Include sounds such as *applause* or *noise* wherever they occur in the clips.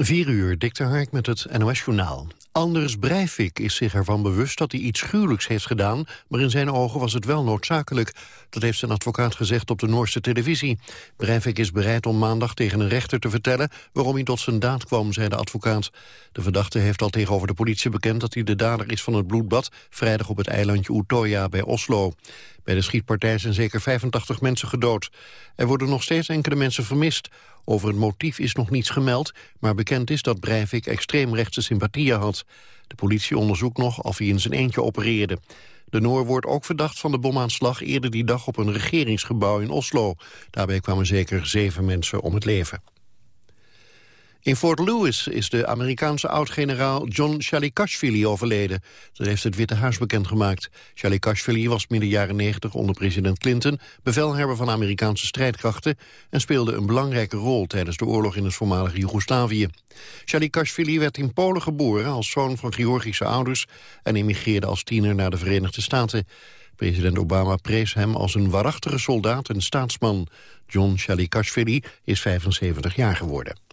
4 uur, Dikter Hark met het NOS-journaal. Anders Breivik is zich ervan bewust dat hij iets gruwelijks heeft gedaan... maar in zijn ogen was het wel noodzakelijk. Dat heeft zijn advocaat gezegd op de Noorse televisie. Breivik is bereid om maandag tegen een rechter te vertellen... waarom hij tot zijn daad kwam, zei de advocaat. De verdachte heeft al tegenover de politie bekend... dat hij de dader is van het bloedbad... vrijdag op het eilandje Utoya bij Oslo. Bij de schietpartij zijn zeker 85 mensen gedood. Er worden nog steeds enkele mensen vermist. Over het motief is nog niets gemeld, maar bekend is dat Breivik extreemrechtse sympathieën had. De politie onderzoekt nog of hij in zijn eentje opereerde. De Noor wordt ook verdacht van de bomaanslag eerder die dag op een regeringsgebouw in Oslo. Daarbij kwamen zeker zeven mensen om het leven. In Fort Lewis is de Amerikaanse oud-generaal John Shalikashvili overleden. Dat heeft het Witte Huis bekendgemaakt. Shalikashvili was midden jaren 90 onder president Clinton... bevelhebber van Amerikaanse strijdkrachten... en speelde een belangrijke rol tijdens de oorlog in het voormalige Joegoslavië. Shalikashvili werd in Polen geboren als zoon van Georgische ouders... en emigreerde als tiener naar de Verenigde Staten. President Obama prees hem als een waarachtige soldaat en staatsman. John Shalikashvili is 75 jaar geworden.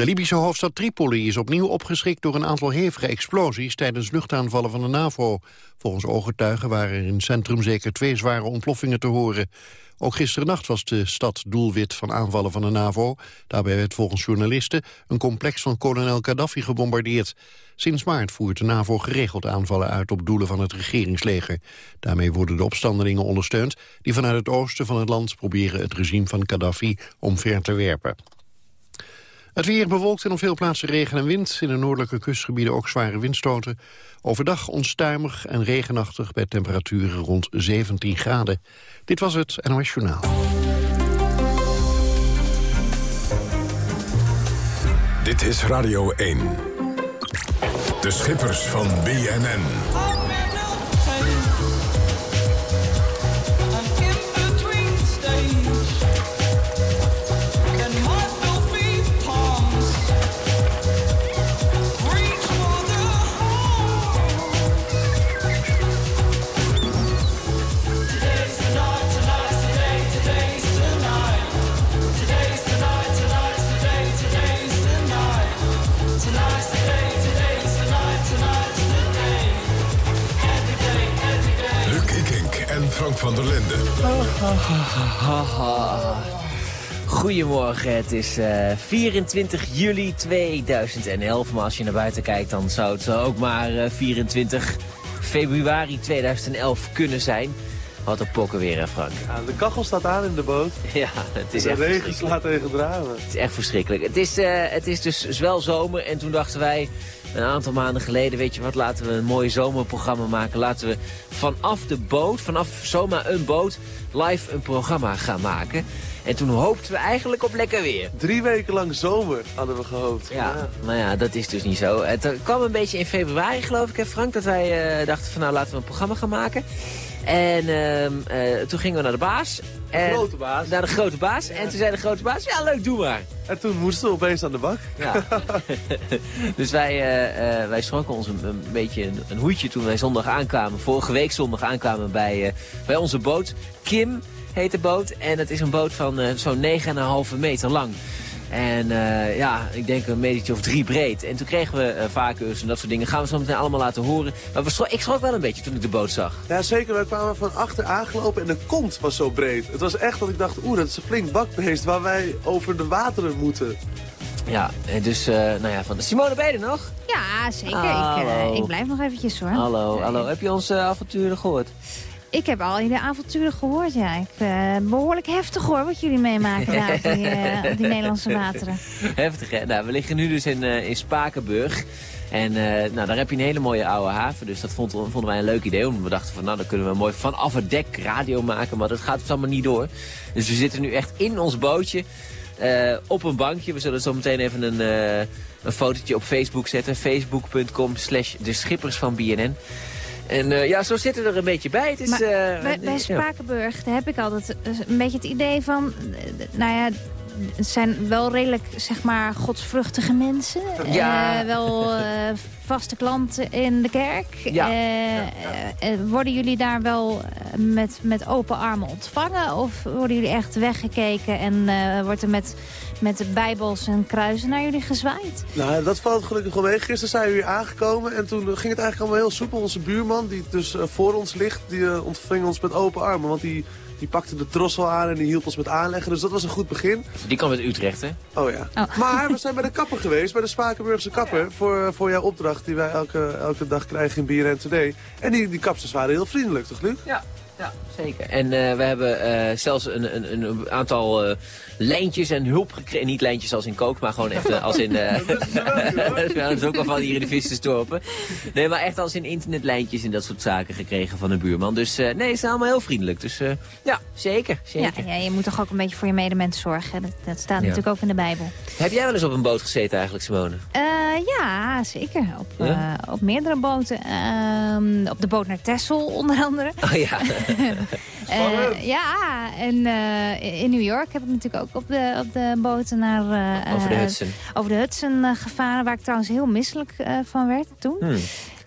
De Libische hoofdstad Tripoli is opnieuw opgeschrikt door een aantal hevige explosies tijdens luchtaanvallen van de NAVO. Volgens ooggetuigen waren er in het centrum zeker twee zware ontploffingen te horen. Ook gisternacht was de stad doelwit van aanvallen van de NAVO. Daarbij werd volgens journalisten een complex van kolonel Gaddafi gebombardeerd. Sinds maart voert de NAVO geregeld aanvallen uit op doelen van het regeringsleger. Daarmee worden de opstandelingen ondersteund die vanuit het oosten van het land proberen het regime van Gaddafi omver te werpen. Het weer bewolkt en op veel plaatsen regen en wind. In de noordelijke kustgebieden ook zware windstoten. Overdag onstuimig en regenachtig bij temperaturen rond 17 graden. Dit was het NOS Journaal. Dit is Radio 1. De schippers van BNN. Goedemorgen, het is uh, 24 juli 2011. Maar als je naar buiten kijkt, dan zou het ook maar uh, 24 februari 2011 kunnen zijn. Wat een pokken weer, hè Frank? Ja, de kachel staat aan in de boot. *laughs* Ja, het is de echt regen slaat tegen draden. Het is echt verschrikkelijk. Het is, uh, het is dus wel zomer en toen dachten wij een aantal maanden geleden, weet je wat, laten we een mooi zomerprogramma maken. Laten we vanaf de boot, vanaf zomaar een boot, live een programma gaan maken. En toen hoopten we eigenlijk op lekker weer. Drie weken lang zomer hadden we gehoopt. Ja, ja. maar ja, dat is dus niet zo. Het kwam een beetje in februari, geloof ik, hè Frank, dat wij uh, dachten van nou laten we een programma gaan maken. En uh, uh, toen gingen we naar de baas. De grote baas. Naar de grote baas. Ja. En toen zei de grote baas, ja leuk, doe maar. En toen moesten we opeens aan de bak. Ja. *laughs* dus wij, uh, wij schrokken ons een, een beetje een, een, hoedje toen wij zondag aankwamen. Vorige week zondag aankwamen bij, bij onze boot. Kim heet de boot. En het is een boot van zo'n 9,5 meter lang. En uh, ja, ik denk een metertje of drie breed. En toen kregen we uh, en dat soort dingen. Gaan we zo meteen allemaal laten horen. Maar we ik schrok wel een beetje toen ik de boot zag. Ja, zeker. Wij kwamen van achter aangelopen en de kont was zo breed. Het was echt dat ik dacht, oeh, dat is een flink bakbeest waar wij over de wateren moeten. Ja, en dus, uh, nou ja, van Simone, ben je er nog? Ja, zeker. Ik, ik, blijf nog eventjes hoor. Hallo, hallo. Heb je onze avonturen gehoord? Ik heb al de avonturen gehoord, ja. Ik, uh, behoorlijk heftig hoor, wat jullie meemaken daar op die, uh, op die Nederlandse *laughs* wateren. Heftig, hè? Nou, we liggen nu dus in, uh, in Spakenburg. En nou, daar heb je een hele mooie oude haven. Dus dat vond, vonden wij een leuk idee. Omdat we dachten van, nou, dan kunnen we mooi vanaf het dek radio maken. Maar dat gaat dus allemaal niet door. Dus we zitten nu echt in ons bootje. op een bankje. We zullen zo meteen even een, een fotootje op Facebook zetten. Facebook.com slash de schippers van BNN. En uh, ja, zo zitten we er een beetje bij. Het is, maar, uh, bij, bij Spakenburg, daar heb ik altijd een beetje het idee van... Nou ja, het zijn wel redelijk, zeg maar, godsvruchtige mensen. Ja. Eh, wel eh, vaste klanten in de kerk. Ja. Eh, worden jullie daar wel met, met open armen ontvangen? Of worden jullie echt weggekeken en eh, wordt er met, met de bijbels en kruisen naar jullie gezwaaid? Nou, dat valt gelukkig wel mee. Gisteren zijn we hier aangekomen en toen ging het eigenlijk allemaal heel soepel. Onze buurman, die dus voor ons ligt, die ontving ons met open armen. Want die, die pakte de drossel aan en die hielp ons met aanleggen. Dus dat was een goed begin. Die kwam uit Utrecht, hè? Oh ja. Oh. Maar we zijn bij de kapper geweest, bij de Spakenburgse kapper. Voor, voor jouw opdracht die wij elke, elke dag krijgen in BNN Today. En die, die kapsters waren heel vriendelijk, toch Luc? Ja, ja zeker. En eh, we hebben eh, zelfs een, een, een aantal eh, lijntjes en hulp gekregen. Niet lijntjes als in kook, maar gewoon echt als in... eh, *laughs* *laughs* ja, dat is ook wel van hier in de vissersdorpen. Nee, maar echt als in internetlijntjes en dat soort zaken gekregen van een buurman. Dus eh, nee, ze zijn allemaal heel vriendelijk. Dus eh, ja, zeker. Ja, zeker. ja, je moet toch ook een beetje voor je medemens zorgen. Dat, dat staat Ja. natuurlijk ook in de Bijbel. Heb jij wel eens op een boot gezeten eigenlijk, Simone? Eh, ja, zeker. Op, Ja? eh, op meerdere boten. Ehm, op de boot naar Texel onder andere. Oh ja. *laughs* Eh, ja, en eh, in New York heb ik natuurlijk ook op de, op de boten naar... eh, Over de Hudson. over de Hudson gevaren, waar ik trouwens heel misselijk eh, van werd toen. Hmm.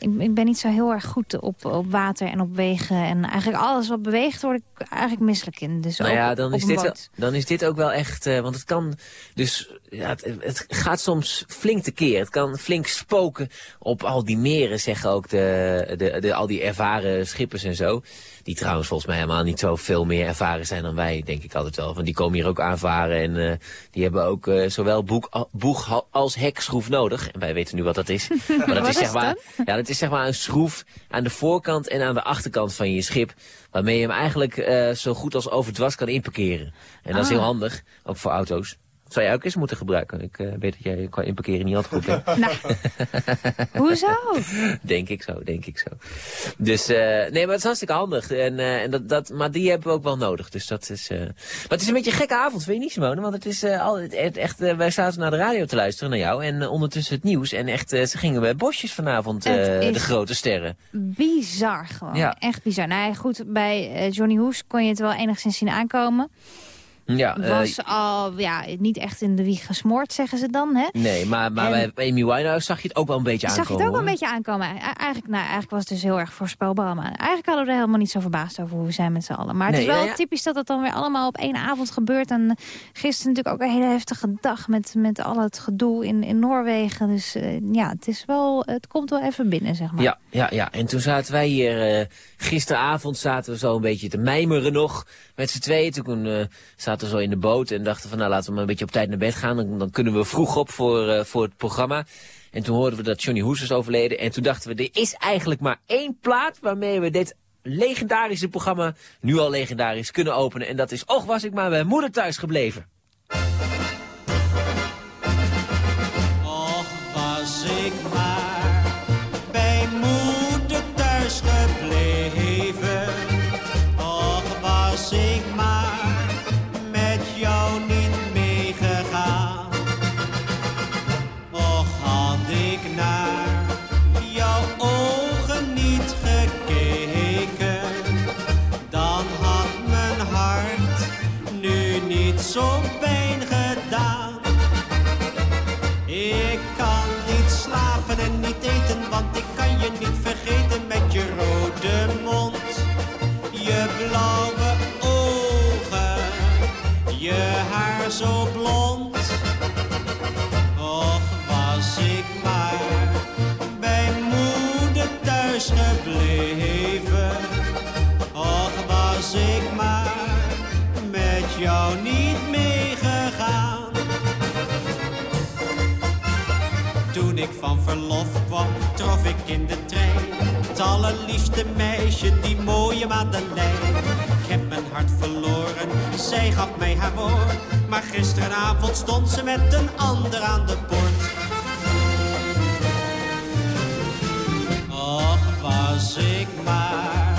Ik, ben niet zo heel erg goed op, op water en op wegen. En eigenlijk alles wat beweegt word ik eigenlijk misselijk in. Dus Nou ook ja, dan op is, dit wel, dan is dit ook wel echt... eh, want het kan dus... Ja, het, het gaat soms flink tekeer. Het kan flink spoken op al die meren, zeggen ook de, de, de, al die ervaren schippers en zo. Die trouwens volgens mij helemaal niet zo veel meer ervaren zijn dan wij, denk ik altijd wel. Want die komen hier ook aanvaren en eh, die hebben ook eh, zowel boek, boeg als hekschroef nodig. En wij weten nu wat dat is. *laughs* Maar dat is, is zeg maar, ja, dat is zeg maar een schroef aan de voorkant en aan de achterkant van je schip. Waarmee je hem eigenlijk eh, zo goed als overdwars kan inparkeren. En dat is Ah. heel handig, ook voor auto's. Zou jij ook eens moeten gebruiken. Ik eh, weet dat jij qua inparkeren niet altijd goed bent. *laughs* Nou, hoezo? *laughs* denk ik zo, denk ik zo. Dus, eh, nee, maar het is hartstikke handig. En, eh, en dat, dat, maar die hebben we ook wel nodig. Dus dat is, maar het is een beetje een gekke avond, vind je niet, Simone? Want het is al, het, echt, wij zaten naar de radio te luisteren naar jou. En ondertussen het nieuws. En echt, ze gingen bij bosjes vanavond, de grote sterren. Bizar gewoon. Ja. Echt bizar. Nou ja, goed, bij Johnny Hoes kon je het wel enigszins zien aankomen. Ja, eh, Was al ja, niet echt in de wieg gesmoord, zeggen ze dan. Hè? Nee, maar, maar En- bij Amy Winehouse zag je het ook wel een beetje Zag je aankomen. het ook wel een beetje aankomen. Eigenlijk, nou, eigenlijk was het dus heel erg voorspelbaar. Maar eigenlijk hadden we er helemaal niet zo verbaasd over hoe we zijn met z'n allen. Maar het Nee, is wel ja. typisch dat het dan weer allemaal op één avond gebeurt. En gisteren natuurlijk ook een hele heftige dag met, met al het gedoe in, in Noorwegen. Dus eh, ja, het, is wel, het komt wel even binnen, zeg maar. Ja, ja, ja. En toen zaten wij hier, eh, gisteravond zaten we zo een beetje te mijmeren nog met z'n tweeën. Toen eh, zaten zo in de boot en dachten van nou laten we maar een beetje op tijd naar bed gaan. Dan, dan kunnen we vroeg op voor, eh, voor het programma. En toen hoorden we dat Johnny Hoes is overleden. En toen dachten we, er is eigenlijk maar één plaat waarmee we dit legendarische programma, nu al legendarisch, kunnen openen. En dat is, och was ik maar bij moeder thuis gebleven. Want ik kan je niet vergeten met je rode mond, je blauwe ogen, je haar zo blond. Ik van verlof kwam, trof ik in de trein het allerliefste meisje, die mooie Madeleine. Ik heb mijn hart verloren, zij gaf mij haar woord. Maar gisteravond stond ze met een ander aan de poort. Och, was ik maar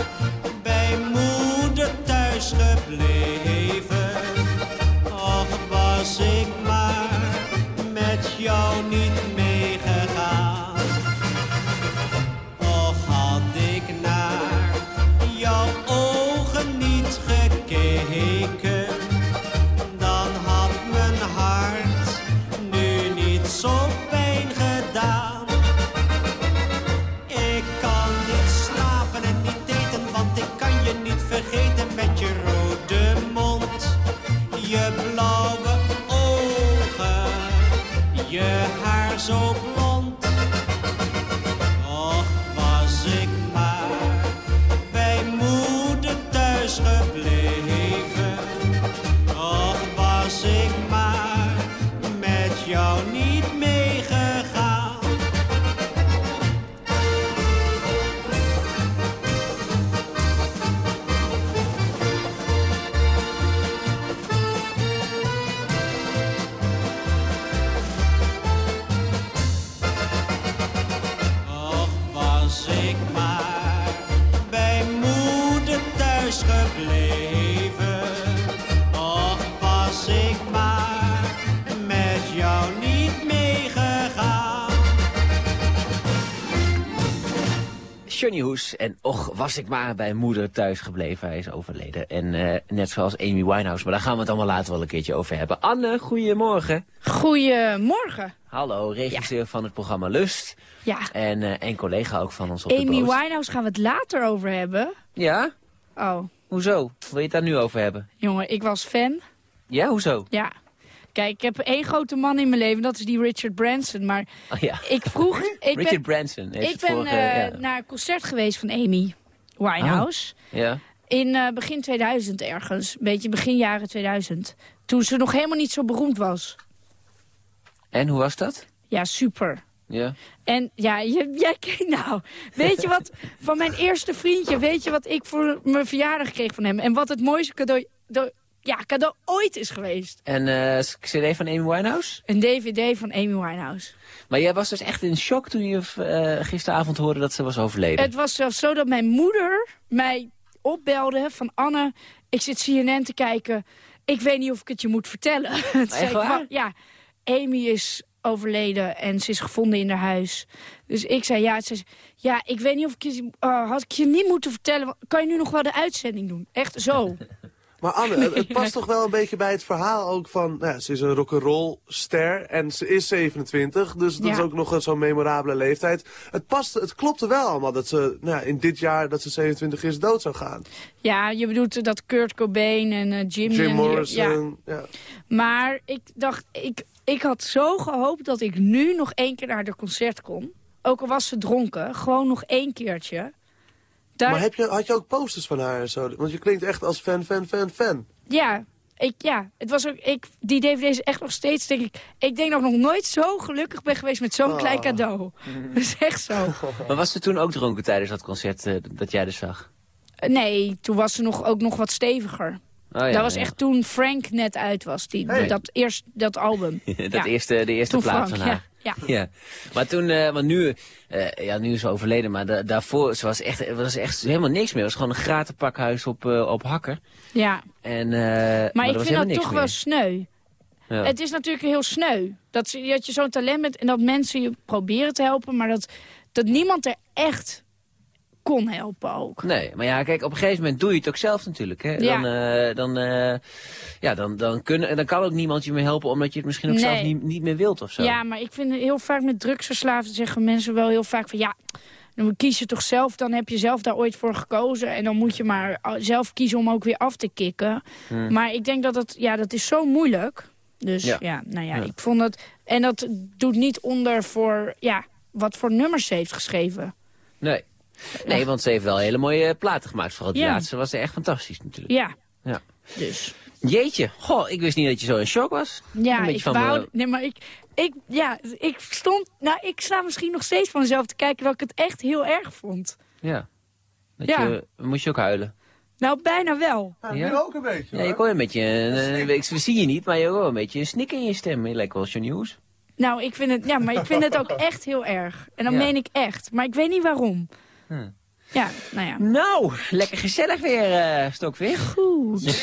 Johnny Hoes. En och, was ik maar bij moeder thuis gebleven. Hij is overleden. En eh, net zoals Amy Winehouse. Maar daar gaan we het allemaal later wel een keertje over hebben. Anne, goedemorgen. Goedemorgen. Hallo, regisseur van het programma Lust. Ja, En, en collega ook van ons op de Amy. Winehouse gaan we het later over hebben. Ja? Oh, Hoezo? Wil je het daar nu over hebben? jongen, ik was fan. Ja, hoezo? Ja. Kijk, ik heb één grote man in mijn leven, dat is die Richard Branson. Maar Oh ja. ik vroeg... *laughs* Ik Richard ben, Branson. ik ben vorige- eh, ja. naar een concert geweest van Amy Winehouse. ja. In eh, begin 2000 ergens. Een beetje begin jaren 2000. Toen ze nog helemaal niet zo beroemd was. En hoe was dat? Ja, super. Ja. En ja, je, jij kijkt nou. Weet je wat, *laughs* van mijn eerste vriendje, weet je wat ik voor mijn verjaardag kreeg van hem? En wat het mooiste cadeau, ja, cadeau ooit is geweest. En eh cd van Amy Winehouse? Een dvd van Amy Winehouse. Maar jij was dus echt in shock toen je eh, gisteravond hoorde dat ze was overleden. Het was zelfs zo dat mijn moeder mij opbelde van Anne, ik zit CNN te kijken. Ik weet niet of ik het je moet vertellen. *laughs* Ik, waar? "Wa- Ja, Amy is overleden en ze is gevonden in haar huis. Dus ik zei ja, ze zei, ja ik weet niet of ik je, eh, had ik je niet moeten vertellen. Kan je nu nog wel de uitzending doen? Echt zo. *laughs* Maar Anne, het, past toch wel een beetje bij het verhaal ook van... Nou ja, ze is een rock'n'roll ster en ze is 27, dus dat Ja. is ook nog een zo'n memorabele leeftijd. Het, past, het klopte wel allemaal dat ze nou ja, in dit jaar dat ze 27 is dood zou gaan. Ja, je bedoelt dat Kurt Cobain en Jimmy... Jim en die- Morrison, ja. ja. Maar ik dacht, ik, ik had zo gehoopt dat ik nu nog één keer naar de concert kon. Ook al was ze dronken, gewoon nog één keertje. Daar, Maar heb je, had je ook posters van haar en zo? Want je klinkt echt als fan, fan, fan, fan. Ja, ik, ja, het was ook, ik, die DVD is echt nog steeds, denk ik... Ik denk dat ik nog nooit zo gelukkig ben geweest met zo'n Oh. klein cadeau. *laughs* Dat is echt zo. *laughs* Maar was ze toen ook dronken tijdens dat concert eh, dat jij dus zag? Nee, toen was ze nog, ook nog wat steviger. Oh, ja, dat was ja. echt toen Frank net uit was, die, Hey. dat, eerst, dat album. *laughs* dat Ja. eerste, de eerste Toen plaat Frank, van haar. Ja. Ja. Maar toen, eh, want nu, eh, ja, nu is ze overleden, maar da- daarvoor ze was echt, was echt helemaal niks meer. Het was gewoon een gratis pakhuis op, eh, op hakker. Ja, En, maar, er ik vind dat toch meer. wel sneu. Ja. Het is natuurlijk heel sneu. Dat, dat je zo'n talent bent en dat mensen je proberen te helpen... maar dat, dat niemand er echt kon helpen ook. Nee, maar ja, kijk, op een gegeven moment doe je het ook zelf natuurlijk. Hè? Ja. Dan, eh, dan, eh, ja, dan, dan, kunnen, dan kan ook niemand je meer helpen omdat je het misschien ook Nee. zelf niet, niet meer wilt of zo. Ja, maar ik vind heel vaak met drugsverslaafden zeggen mensen wel heel vaak van... ja, dan kies je toch zelf, dan heb je zelf daar ooit voor gekozen... en dan moet je maar uh, zelf kiezen om ook weer af te kicken. Maar ik denk dat dat, ja, dat is zo moeilijk. Dus Ja. ja, nou ja, Ja. ik vond dat... En dat doet niet onder voor, ja, wat voor nummers ze heeft geschreven. Nee. Nee, want ze heeft wel hele mooie platen gemaakt. Vooral die Ja. laatste was echt fantastisch natuurlijk. Ja, Ja. dus... Jeetje, goh, ik wist niet dat je zo in shock was. Ja, Een beetje ik van wou... me- Nee, maar ik, ik, ja, ik stond... Nou, ik sta misschien nog steeds van mezelf te kijken dat ik het echt heel erg vond. Ja. Dat Ja. Je, moest je ook huilen? Nou, bijna wel. Ja, Ja? nu ook een beetje. Ja, je hoor. kon een beetje, een, een- ik zie je niet, maar je hoort een beetje een snik in je stem. Je lijkt wel Johnny Hoes. Nou, ik vind het, ja, maar ik vind het ook *laughs* echt heel erg. En dan Ja. meen ik echt. Maar ik weet niet waarom. Hm. Ja, nou ja. Nou, lekker gezellig weer, Stokweer. Goed. *laughs*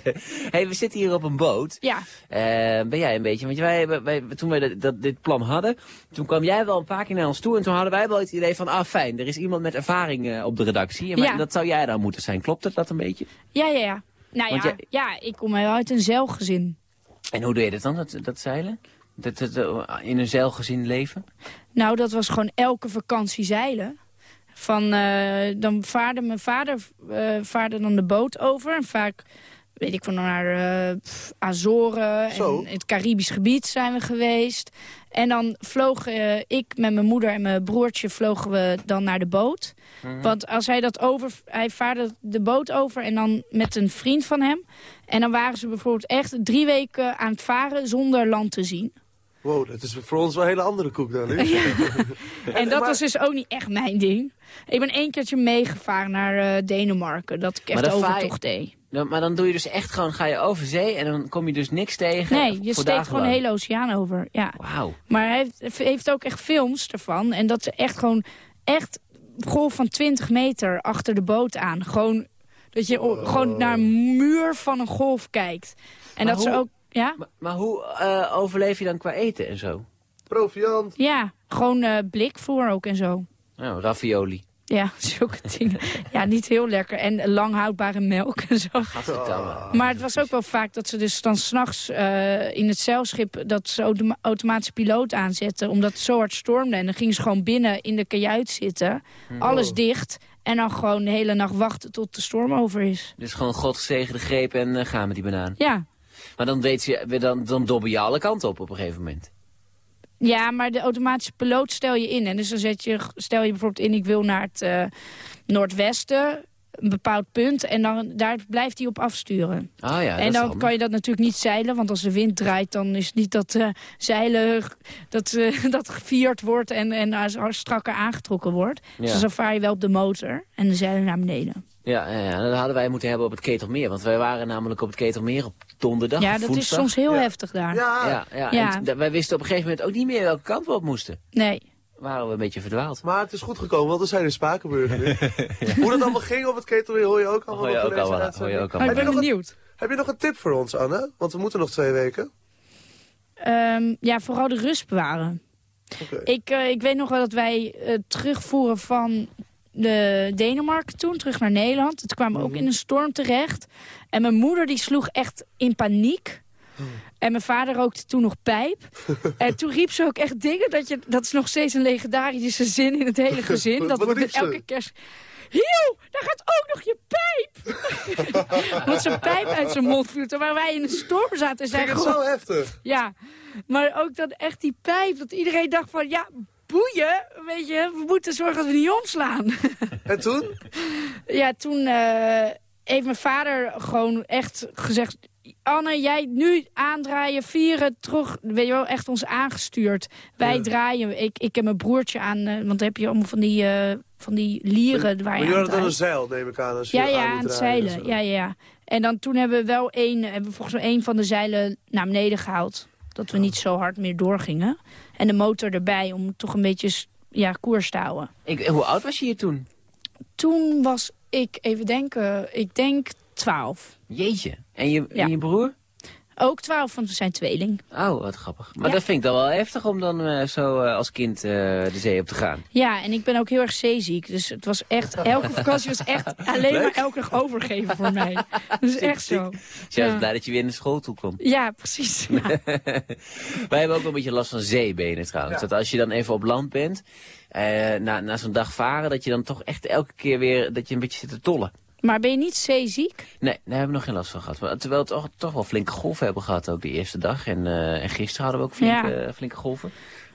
*laughs* hey, we zitten hier op een boot. Ja, Eh, ben jij een beetje, want wij, wij, toen wij dat, dat- dit plan hadden, toen kwam jij wel een paar keer naar ons toe en toen hadden wij wel het idee van, ah fijn, er is iemand met ervaring eh, op de redactie. En Ja. dat zou jij dan moeten zijn, klopt het dat een beetje? ja, ja. ja. Nou Want ja, jij- ja, ik kom wel uit een zeilgezin. En hoe doe je dat dan, dat, dat zeilen? Dat, dat, in een zeilgezin leven? Nou, dat was gewoon elke vakantie zeilen. Van, eh, dan vaarde mijn vader eh, vaarde dan de boot over. En vaak weet ik van naar eh, Azoren Zo. en het Caribisch gebied zijn we geweest. En dan vloog eh, ik met mijn moeder en mijn broertje vlogen we dan naar de boot. Want als hij dat over, hij vaarde de boot over en dan met een vriend van hem. En dan waren ze bijvoorbeeld echt drie weken aan het varen zonder land te zien. Wow, dat is voor ons wel een hele andere koek dan. hè? *laughs* *laughs* En dat maar- was dus ook niet echt mijn ding. Ik ben één keertje meegevaren naar eh, Denemarken. Dat ik echt overtocht deed. Dan- maar dan doe je dus echt gewoon, ga je over zee en dan kom je dus niks tegen. Nee, je steekt gewoon de hele oceaan over. Ja. Wauw. Maar hij heeft, heeft ook echt films ervan. En dat ze echt gewoon echt golf van 20 meter achter de boot aan. Gewoon dat je gewoon naar een muur van een golf kijkt. En Maar dat ze ook... Ja? Maar, maar hoe eh, overleef je dan qua eten en zo? Proviant. Ja, gewoon eh blikvoer ook en zo. Nou, ravioli. Ja, *laughs* zulke dingen. Ja, niet heel lekker. En lang houdbare melk en zo. Maar het was ook wel vaak dat ze dus dan s'nachts eh in het zeilschip... dat ze automa automatische piloot aanzetten, omdat het zo hard stormde. En dan gingen ze gewoon binnen in de kajuit zitten, alles dicht... en dan gewoon de hele nacht wachten tot de storm over is. Dus gewoon God gezegende greep en gaan met die banaan. Ja. Maar dan, weet je, dan, dan dobber je alle kanten op op een gegeven moment. Ja, maar de automatische piloot stel je in. En dus dan zet je, stel je bijvoorbeeld in, ik wil naar het eh, noordwesten, een bepaald punt. En dan, daar blijft hij op afsturen. Ah ja, en dan kan je dat natuurlijk niet zeilen, want als de wind draait... dan is het niet dat eh, zeilen dat, eh, *laughs* dat gevierd wordt en, en strakker aangetrokken wordt. Ja. Dus dan vaar je wel op de motor en de zeilen naar beneden. Ja, ja, dat hadden wij moeten hebben op het Ketelmeer. Want wij waren namelijk op het Ketelmeer op donderdag ja, dat is soms heel Ja. heftig daar. Ja, Ja, ja, Ja. en t- wij wisten op een gegeven moment ook niet meer welke kant we op moesten. Nee. Waren we een beetje verdwaald. maar het is goed gekomen, want we zijn in Spakenburg nu. *laughs* Hoe dat allemaal ging op het ketelweer hoor je ook allemaal Hoor je ook hoor je ook al Maar ik ben nog een- benieuwd. Heb je nog een tip voor ons, Anne? Want we moeten nog twee weken. Ehm, ja, vooral de rust bewaren. Oké. Ik, eh, ik weet nog wel dat wij eh, terugvoeren van de Denemarken toen, terug naar Nederland. Kwamen we ook in een storm terecht. En mijn moeder die sloeg echt in paniek. En mijn vader rookte toen nog pijp. *laughs* en toen riep ze ook echt dingen. Dat, je, dat is nog steeds een legendarische zin in het hele *laughs* gezin. Dat ze? elke kerst... Hiel, daar gaat ook nog je pijp! *laughs* Want zijn pijp uit zijn mond viel. Terwijl wij in een storm zaten. En Ging het gewoon zo heftig? ja, maar ook dan echt die pijp. Dat iedereen dacht van, ja, boeien. Weet je, we moeten zorgen dat we niet omslaan. *laughs* En toen? ja, toen eh, heeft mijn vader gewoon echt gezegd... Anne, jij nu aandraaien, vieren, terug. Weet je wel, echt ons aangestuurd. Wij Ja. draaien. Ik, ik heb mijn broertje aan, eh, want dan heb je allemaal van die, eh, van die lieren waar Maar je je aan had dan een draait. zeil, neem ik aan. Als je Ja, aan ja, aan het en zeilen. Ja, ja, ja. En dan toen hebben we wel één, hebben we volgens mij één van de zeilen naar beneden gehaald. Dat we niet zo hard meer doorgingen. En de motor erbij om toch een beetje ja, koers te houden. Ik, hoe oud was je hier toen? Toen was ik, even denken, ik denk 12. Jeetje. En je, Ja. en je broer? Ook 12, want we zijn tweeling. Oh, wat grappig. Maar Ja. dat vind ik dan wel heftig om dan eh, zo eh, als kind eh, de zee op te gaan. Ja, en ik ben ook heel erg zeeziek. Dus het was echt, *laughs* elke vakantie was echt alleen maar elke dag overgeven voor mij. *laughs* Dat is echt zo. Dus jij was Ja. blij dat je weer naar school toe komt. Ja, precies. *laughs* Ja. Wij hebben ook wel een beetje last van zeebenen trouwens. Dat als je dan even op land bent, eh, na, na zo'n dag varen, dat je dan toch echt elke keer weer, dat je een beetje zit te tollen. Maar ben je niet zeeziek? Nee, daar hebben we nog geen last van gehad. Maar Terwijl we toch, toch wel flinke golven hebben gehad ook de eerste dag. En, eh, en gisteren hadden we ook flinke, Ja. flinke golven.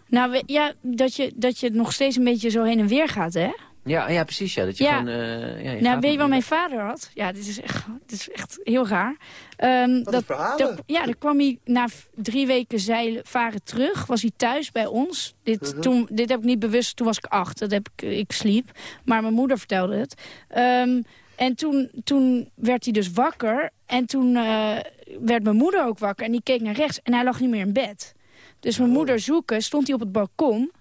Nou, we- ja, dat je, dat je nog steeds een beetje zo heen en weer gaat, hè? Ja, ja precies. Ja, dat je Ja. gewoon... eh, ja, je Nou, weet je wat mijn vader had? Ja, dit is echt, dit is echt heel raar. Ehm, Wat een verhalen. dat- ja, dan kwam hij na drie weken zeilen, varen terug. Was hij thuis bij ons. Dit, Mhm. toen, dit heb ik niet bewust, toen was ik acht. Dat heb ik, ik sliep. Maar mijn moeder vertelde het. Ehm, en toen, toen werd hij dus wakker. En toen eh, werd mijn moeder ook wakker. En die keek naar rechts. En hij lag niet meer in bed. Dus Oh. mijn moeder zoeken, stond hij op het balkon.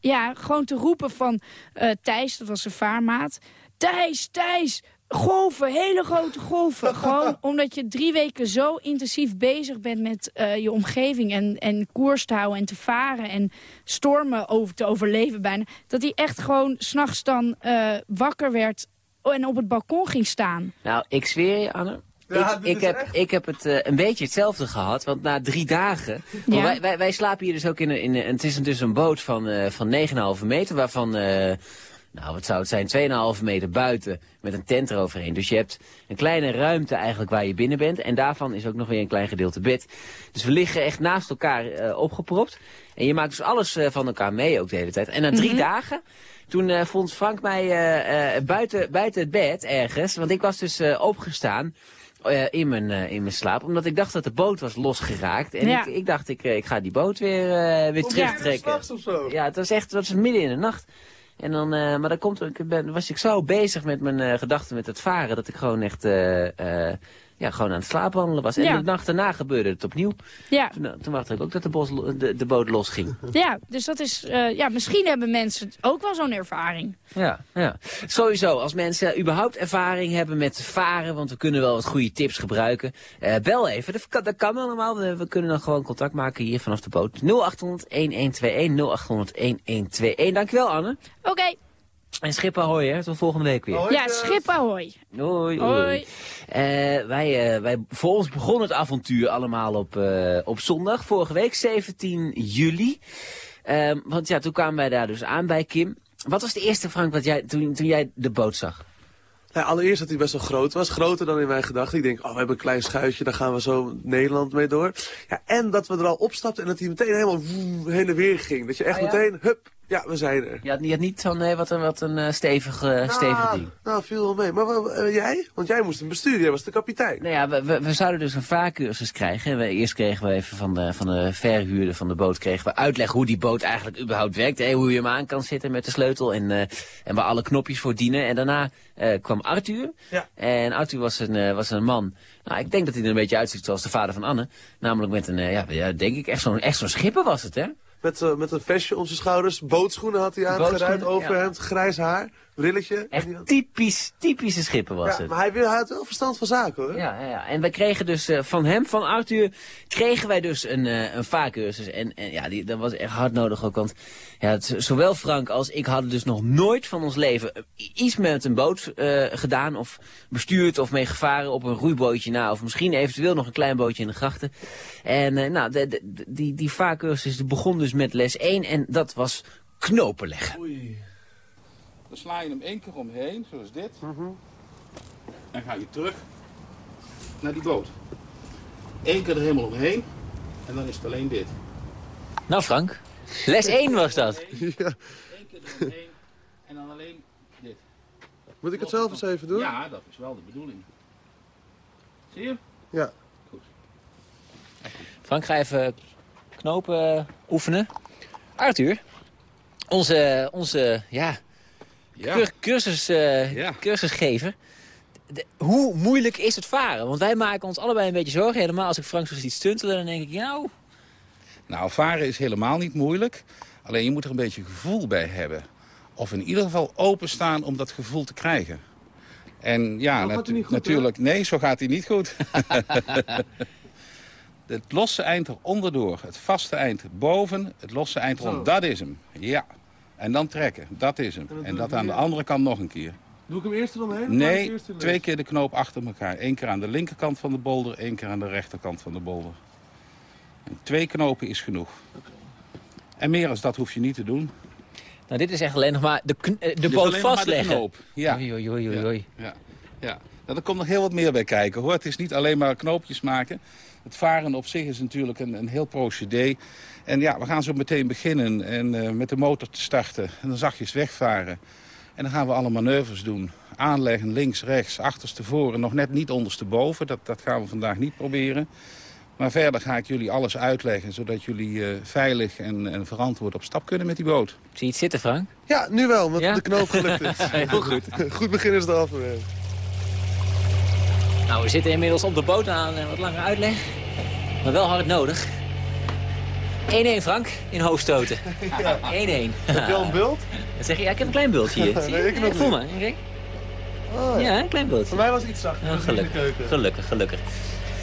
Ja, gewoon te roepen van eh, Thijs, dat was zijn vaarmaat. Thijs, Thijs, golven, hele grote golven. *laughs* Gewoon omdat je drie weken zo intensief bezig bent met eh, je omgeving... En, en koers te houden en te varen en stormen over te overleven bijna. Dat hij echt gewoon s'nachts dan wakker werd en op het balkon ging staan. Nou, ik zweer je, Anne. Ja, ik, heb, echt- ik heb het eh, een beetje hetzelfde gehad, want na drie dagen... Ja. Wij, wij, wij slapen hier dus ook in een... In een het is dus een boot van, eh van 9,5 meter, waarvan... eh nou wat zou het zijn, 2,5 meter buiten met een tent eroverheen. Dus je hebt een kleine ruimte eigenlijk waar je binnen bent. En daarvan is ook nog weer een klein gedeelte bed. Dus we liggen echt naast elkaar uh, opgepropt. En je maakt dus alles uh, van elkaar mee ook de hele tijd. En na drie mm -hmm. dagen toen uh, vond Frank mij uh, uh, buiten, buiten het bed ergens. Want ik was dus opgestaan in, mijn, in mijn slaap. Omdat ik dacht dat de boot was losgeraakt. En ja. ik, ik, dacht, ik, ik ga die boot weer, weer terugtrekken. Ja, of zo? ja, het was echt het was midden in de nacht. En dan, maar dan komt, ik ben, was ik zo bezig met mijn gedachten met het varen... dat ik gewoon echt ja, gewoon aan het slaapwandelen was. En Ja. de nacht daarna gebeurde het opnieuw. Ja, Toen, toen wachtte ik ook dat de, bos, de, de boot losging. ja dus dat is... eh, ja, misschien hebben mensen ook wel zo'n ervaring. Ja, ja. Sowieso, als mensen überhaupt ervaring hebben met varen, want we kunnen wel wat goede tips gebruiken, eh, bel even. Dat kan, dat kan allemaal. We, we kunnen dan gewoon contact maken hier vanaf de boot. 0800 1121 0800 1121. Dankjewel Anne. Oké, En Schip ahoy, hè. Tot volgende week weer. Ja, schip ahoy. Hoi. Hoi. Eh, wij, eh, wij, voor ons begon het avontuur allemaal op, eh, op zondag, vorige week, 17 juli. Ehm, want ja, toen kwamen wij daar dus aan bij Kim. Wat was de eerste, Frank, wat jij, toen, toen jij de boot zag? Nou, allereerst dat hij best wel groot was. Groter dan in mijn gedachten. Ik denk, oh, we hebben een klein schuitje, daar gaan we zo Nederland mee door. Ja, en dat we er al opstapten en dat hij meteen helemaal woem, heen en weer ging. Dat je echt ja? meteen, hup, ja, we zijn er. Je had, je had niet zo'n, nee, wat een, wat een eh, stevig, eh, stevig nou, ding. Nou, viel wel mee. Maar eh, jij? Want jij moest hem besturen, jij was de kapitein. Nou ja, we, we, we zouden dus een vaarcursus krijgen. We, eerst kregen we even van de, van de verhuurder van de boot kregen we uitleg hoe die boot eigenlijk überhaupt werkt. Hè, hoe je hem aan kan zitten met de sleutel en, eh, en waar alle knopjes voor dienen. En daarna eh, kwam Arthur. Ja. En Arthur was een, eh, was een man. Nou, ik denk dat hij er een beetje uitziet zoals de vader van Anne. Namelijk met een, eh, ja, ja, denk ik, echt zo'n echt zo'n schipper was het, hè? Met, eh, met een vestje om zijn schouders. Bootschoenen had hij aangeruid, Bootschoenen, overhemd, grijs haar, brilletje. Echt typisch, typische schipper was ja, het. maar hij, wil- hij had wel verstand van zaken hoor. Ja, ja, ja. En wij kregen dus eh, van hem, van Arthur, kregen wij dus een, eh een vaarcursus. En, en ja, die, dat was echt hard nodig ook. Want ja, het- zowel Frank als ik hadden dus nog nooit van ons leven eh, iets met een boot gedaan. Of bestuurd of mee gevaren op een roeibootje na. Of misschien eventueel nog een klein bootje in de grachten. En nou, de, die, die vaarcursus begon dus met les 1. En dat was knopen leggen. Oei. Dan sla je hem één keer omheen, zoals dit. En ga je terug naar die boot. Eén keer er helemaal omheen. En dan is het alleen dit. Nou Frank, les 1 was dat. Ja. Eén keer eromheen en dan alleen dit. Moet ik het zelf eens even doen? Ja, dat is wel de bedoeling. Zie je? Ja. Frank, ga even knopen eh, oefenen. Arthur, onze, onze ja, Ja. cur- cursus, eh, Ja. cursusgever. De- hoe moeilijk is het varen? Want wij maken ons allebei een beetje zorgen. Helemaal als ik Frank zo ziet stuntelen, dan denk ik, nou... Nou, varen is helemaal niet moeilijk. Alleen je moet er een beetje gevoel bij hebben. Of in ieder geval openstaan om dat gevoel te krijgen. En ja, goed, natuurlijk, nee, zo gaat hij niet goed. *laughs* het losse eind eronder door, het vaste eind boven, het losse eind rond, dat is hem. Ja. En dan trekken, dat is hem. En dat aan de andere kant nog een keer. Doe ik hem eerst eromheen? Nee, eerst de twee keer de knoop achter elkaar. Eén keer aan de linkerkant van de bolder, één keer aan de rechterkant van de bolder. En twee knopen is genoeg. En meer als dat hoef je niet te doen. Nou, dit is echt alleen nog maar de, eh, de boot de vastleggen. knoop. Ja. Oei, oei, oei, oei, oei. Ja, ja. Nou, er komt nog heel wat meer bij kijken hoor. Het is niet alleen maar knoopjes maken. Het varen op zich is natuurlijk een, een heel procedé. En ja, we gaan zo meteen beginnen en eh, met de motor te starten. En dan zachtjes wegvaren. En dan gaan we alle manoeuvres doen. Aanleggen, links, rechts, achterstevoren. Nog net niet ondersteboven. Dat, dat gaan we vandaag niet proberen. Maar verder ga ik jullie alles uitleggen. Zodat jullie eh, veilig en, en verantwoord op stap kunnen met die boot. Zie je het zitten, Frank? Ja, nu wel, Ja? de knoop gelukt is. *laughs* Heel goed. *laughs* Goed begin is de alfabet. Nou, we zitten inmiddels op de boot aan een wat langer uitleg. Maar wel hard nodig. 1-1 Frank, in hoofdstoten. *laughs* 1-1. Heb je al een beeld? *laughs* Wat zeg je? Ja, ik heb een klein bultje hier. *laughs* Zie je? Nee, ik nog Voel maar. Kijk. Oh, ja. Ja, een klein bultje. Voor mij was het iets zachter. Ja, de gelukkig, keuken. gelukkig, gelukkig.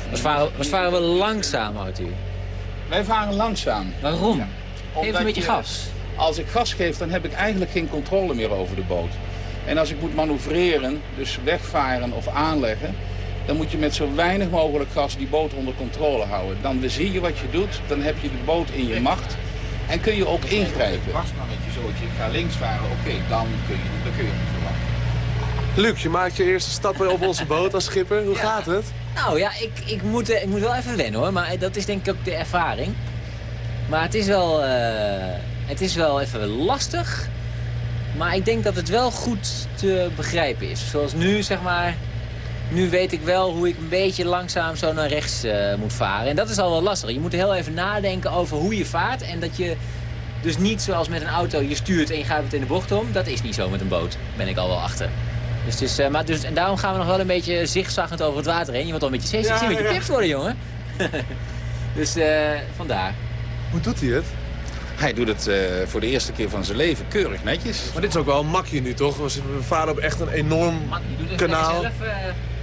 Wat varen, wat varen we langzaam, Arthur? Wij varen langzaam. Waarom? Geef Omdat een beetje je- gas. Als ik gas geef, dan heb ik eigenlijk geen controle meer over de boot. En als ik moet manoeuvreren, dus wegvaren of aanleggen... dan moet je met zo weinig mogelijk gas die boot onder controle houden. Dan zie je wat je doet, dan heb je de boot in je macht. En kun je ook ingrijpen. Wacht maar met je zootje, ik ga links varen, oké, dan kun je, dan kun je niet verwachten. Luc, je maakt je eerste stappen op onze boot als schipper. Hoe gaat het? Nou ja, ik, ik, moet, eh, ik moet wel even wennen hoor, maar dat is denk ik ook de ervaring. Maar het is wel, eh, het is wel even lastig. Maar ik denk dat het wel goed te begrijpen is. Zoals nu, zeg maar, nu weet ik wel hoe ik een beetje langzaam zo naar rechts uh, moet varen. En dat is al wel lastig. Je moet heel even nadenken over hoe je vaart. En dat je dus niet zoals met een auto je stuurt en je gaat meteen de bocht om. Dat is niet zo met een boot. Ben ik al wel achter. Dus, het is, uh, maar dus, en daarom gaan we nog wel een beetje zigzaggend over het water heen. Je wordt al een beetje zeker. Ja, een beetje pips worden, jongen. *laughs* dus uh, vandaar. Hoe doet hij het? Hij doet het uh, voor de eerste keer van zijn leven keurig netjes. Maar dit is ook wel een makje nu, toch? We varen op echt een enorm kanaal. Zelf, uh,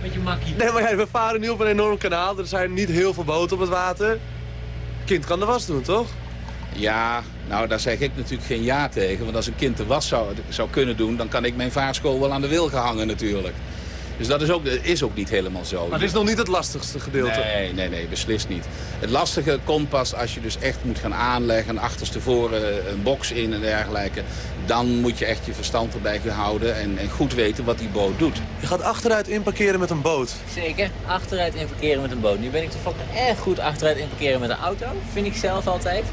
met je makkie. Nee, maar ja, we varen nu op een enorm kanaal. Er zijn niet heel veel boten op het water. Kind kan de was doen, toch? Ja, nou daar zeg ik natuurlijk geen ja tegen. Want als een kind de was zou, zou kunnen doen... dan kan ik mijn vaartschool wel aan de wil gehangen natuurlijk. Dus dat is ook, is ook niet helemaal zo. Maar het is nog niet het lastigste gedeelte? Nee, nee, nee, beslist niet. Het lastige komt pas als je dus echt moet gaan aanleggen... achterstevoren een box in en dergelijke. Dan moet je echt je verstand erbij houden en, en goed weten wat die boot doet. Je gaat achteruit inparkeren met een boot? Zeker, achteruit inparkeren met een boot. Nu ben ik toevallig erg goed achteruit inparkeren met een auto. Vind ik zelf altijd.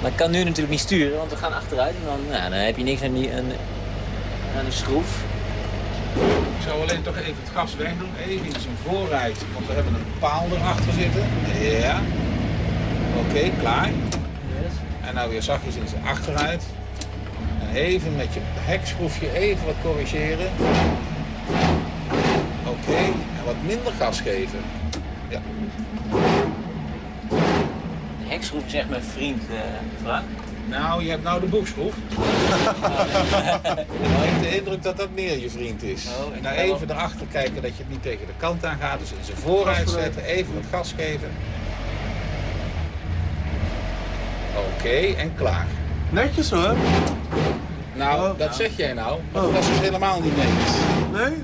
Maar ik kan nu natuurlijk niet sturen, want we gaan achteruit. En dan, nou, dan heb je niks aan, die, aan, aan de schroef. Zou alleen toch even het gas wegdoen. Even in zijn voorruit, want we hebben een paal erachter zitten. Ja. Oké, klaar. En nou weer zachtjes in zijn achteruit. En even met je hekschroefje even wat corrigeren. Oké, en wat minder gas geven. Ja. De hekschroef zegt mijn vriend uh, Frank. Nou, je hebt nou de boekschroef. *laughs* ik heb de indruk dat dat meer je vriend is. Oh, nou, even erachter kijken dat je het niet tegen de kant aan gaat. Dus in zijn vooruit zetten, even wat gas geven. Oké, en klaar. Netjes hoor. Nou, oh, dat zeg jij nou. Maar oh. dat was dus helemaal niet netjes. Nee?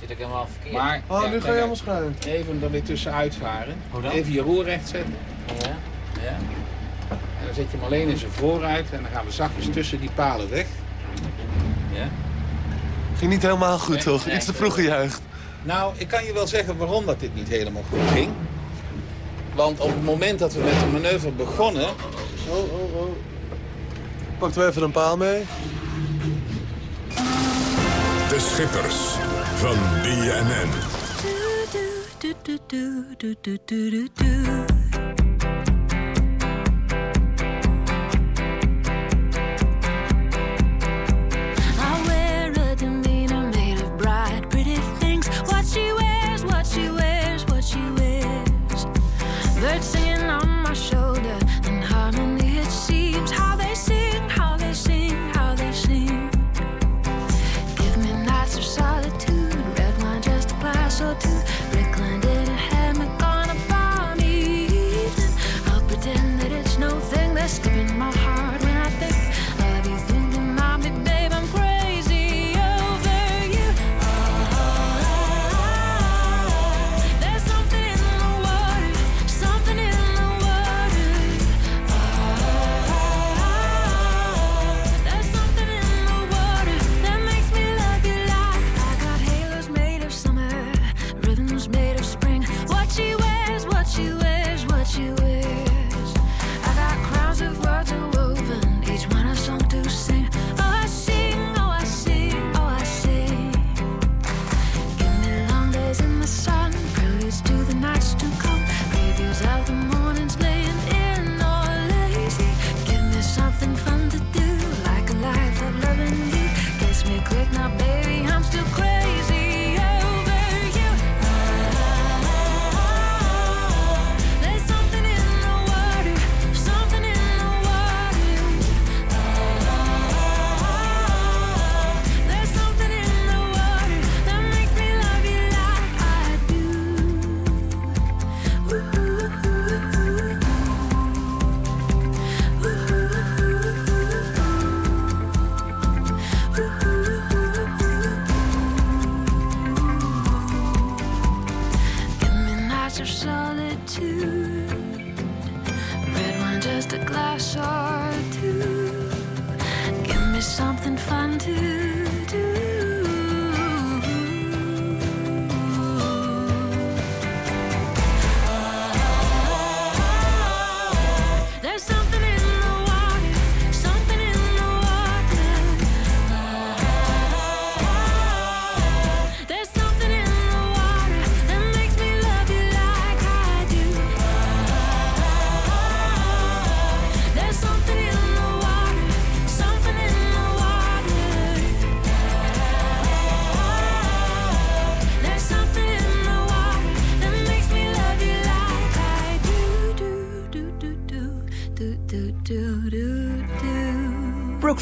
Zit ik helemaal verkeerd? Maar, oh, ja, nu ga je helemaal schuin. Even er weer tussenuit varen. Even je roer recht zetten. Ja. Ja. En dan zet je hem alleen in zijn vooruit en dan gaan we zachtjes tussen die palen weg. Ja. Ging niet helemaal goed, toch? Iets te vroeg gejuicht. Nou, ik kan je wel zeggen waarom dat dit niet helemaal goed ging. Want op het moment dat we met de manoeuvre begonnen... Oh, oh, oh. Pakten we even een paal mee. De Schippers van BNN.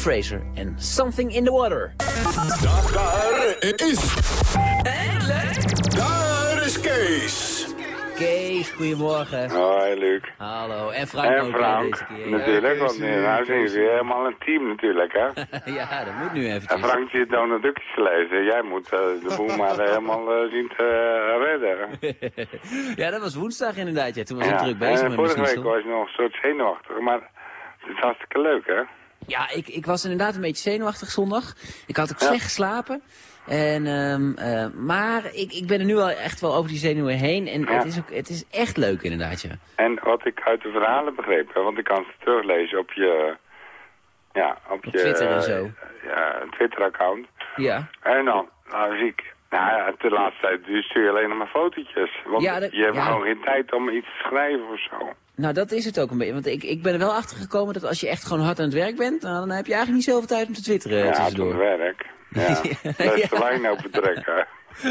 Fraser en Something in the Water. Daar, daar is... Daar is Kees. Kees, goedemorgen. Hoi, Luc. Hallo, en Frank En ook Frank, deze keer. natuurlijk, Ja, want nu eh, nou zijn Kees. jullie helemaal een team natuurlijk, hè. *laughs* ja, dat moet nu En eventjes. Frank zit te lezen. Jij moet eh, de boel *laughs* maar helemaal eh, zien te eh, redden. *laughs* ja, dat was woensdag inderdaad. Ja. Toen was ik Ja, druk bezig en met vorige week was je nog een soort zenuwachtig, maar het is hartstikke leuk, hè. Ja, ik, ik was inderdaad een beetje zenuwachtig zondag. Ik had ook Ja. slecht geslapen. En, ehm, eh, maar ik, ik ben er nu al echt wel over die zenuwen heen. En Ja. het, is ook, het is echt leuk inderdaad, ja. En wat ik uit de verhalen begreep, hè, want ik kan ze teruglezen op je... Ja, op, Op je... Twitter en zo. eh, Ja, Twitter-account. Ja, En dan, nou zie ik... Nou ja, de laatste tijd stuur je alleen nog maar fotootjes. Want Ja, dat- je hebt ja. gewoon geen tijd om iets te schrijven of zo. nou dat is het ook een beetje. Want ik, ik ben er wel achter gekomen dat als je echt gewoon hard aan het werk bent... nou, dan heb je eigenlijk niet zoveel tijd om te twitteren eh, Ja, tussendoor. tot werk. *laughs* Ja, daar is de wijn open trekken. *laughs*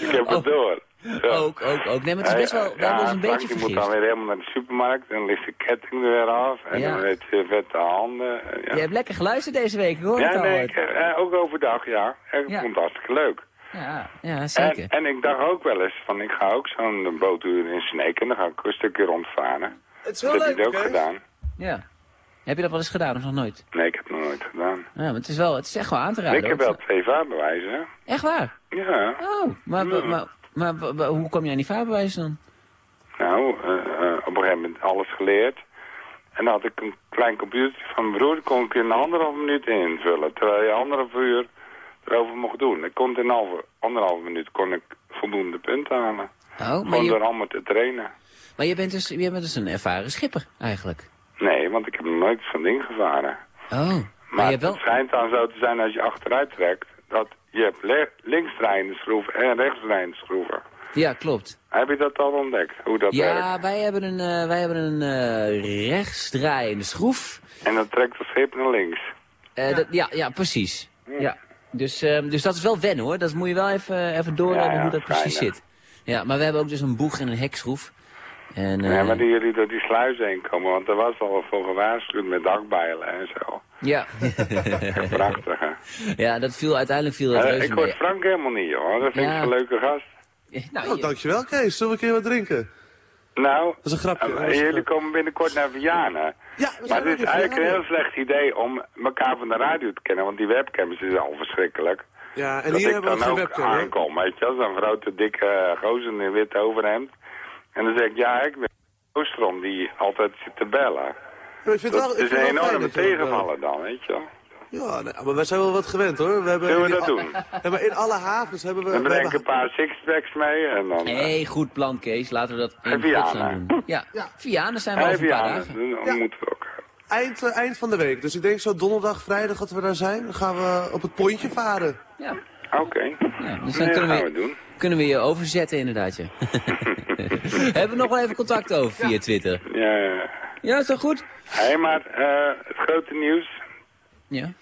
Ik heb het door. Zo. Ook, ook, ook. Nee, maar het is best wel, wel eens een beetje die moet dan vergist. weer helemaal naar de supermarkt en dan ligt de ketting er weer af. En Ja. dan heeft hij vette handen. Je hebt lekker geluisterd deze week, ik hoor het ja al. nee, ik, eh, ook overdag, ja. Ik Ja. vond het hartstikke leuk. Ja, ja, zeker. En, en ik dacht ook wel eens van, ik ga ook zo'n bootuur in Sneek en dan ga ik een stukje rondvaren. Het is Dat wel heb leuk, je ook gedaan. Ja. Heb je dat wel eens gedaan of nog nooit? Nee, ik heb het nog nooit gedaan. Ja, maar het is wel, het is echt wel aan te raden. ik heb wel twee vaarbewijzen. hè. Echt waar? Ja. Oh, maar, maar, maar, hoe kom je aan die vaarbewijs dan? Nou, eh, eh, op een gegeven moment alles geleerd. En dan had ik een klein computer van mijn broer, kon ik in anderhalve minuut invullen. Terwijl je anderhalf uur erover mocht doen. Ik kon in halve, anderhalve minuut kon ik voldoende punten halen. Oh, maar Gewoon door je, allemaal te trainen. maar je, bent dus, je bent dus een ervaren schipper eigenlijk. Nee, want ik heb nooit zo'n ding gevaren. Oh, maar, Maar je wel... het schijnt dan zo te zijn als je achteruit trekt, dat je hebt linksdraaiende schroeven en rechtsdraaiende schroeven. Ja, klopt. Heb je dat al ontdekt, hoe dat werkt? Ja, wij hebben een, eh, wij hebben een eh, rechtsdraaiende schroef. En dan trekt het schip naar links. Eh, dat- ja, ja, precies. Ja. Dus, ehm, dus dat is wel wennen hoor. Dat moet je wel even, even doorhebben Ja, ja, hoe dat precies zit. Ja, maar we hebben ook dus een boeg en een hekschroef. En, Ja, eh, maar die jullie door die sluis heen komen, want er was al voor gewaarschuwd met dakbijlen en zo. ja. Prachtig, hè? *laughs* ja, dat viel uiteindelijk viel dat Eh, reuze ik hoor. Frank helemaal niet, hoor. Dat vind Ja. ik een leuke gast. Nou, Oh, je- dankjewel, Kees. Zullen we een keer wat drinken? Nou, Dat is een grapje. eh, een jullie komen binnenkort naar Vianen. Ja, we Maar het is eigenlijk een heel slecht idee om elkaar van de radio te kennen, want die webcams is al verschrikkelijk. Ja, en dat hier ik hebben we ook geen webcam, hè? aankom, weet je, zo'n grote, dikke gozer in een wit overhemd. En dan zeg ik, ja, ik ben Oostrom, die altijd zit te bellen. Ik vind wel, Dat ik is vind een enorme eh, tegenvaller dan, weet je wel. Ja, nee, maar wij zijn wel wat gewend hoor. We hebben Zullen we dat al- doen? *laughs* Ja, maar in alle havens hebben we... Dan we breng ik hebben- een paar sixpacks mee en dan... eh, hey, goed plan Kees. Laten we dat in godsnaam doen. Ja, Ja. Vianen zijn we Hey, over een paar dagen. dan Ja. moeten we ook. eind, eh, eind van de week. Dus ik denk zo donderdag, vrijdag dat we daar zijn. Dan gaan we op het pontje varen. Ja, Oké. ja dus dan Nee, kunnen dat gaan we, we doen. Kunnen we je overzetten inderdaad. Ja. *laughs* Hebben we nog wel even contact over via Twitter? Ja, ja. Ja, is dat goed? Hé, maar eh, het grote nieuws. Ja.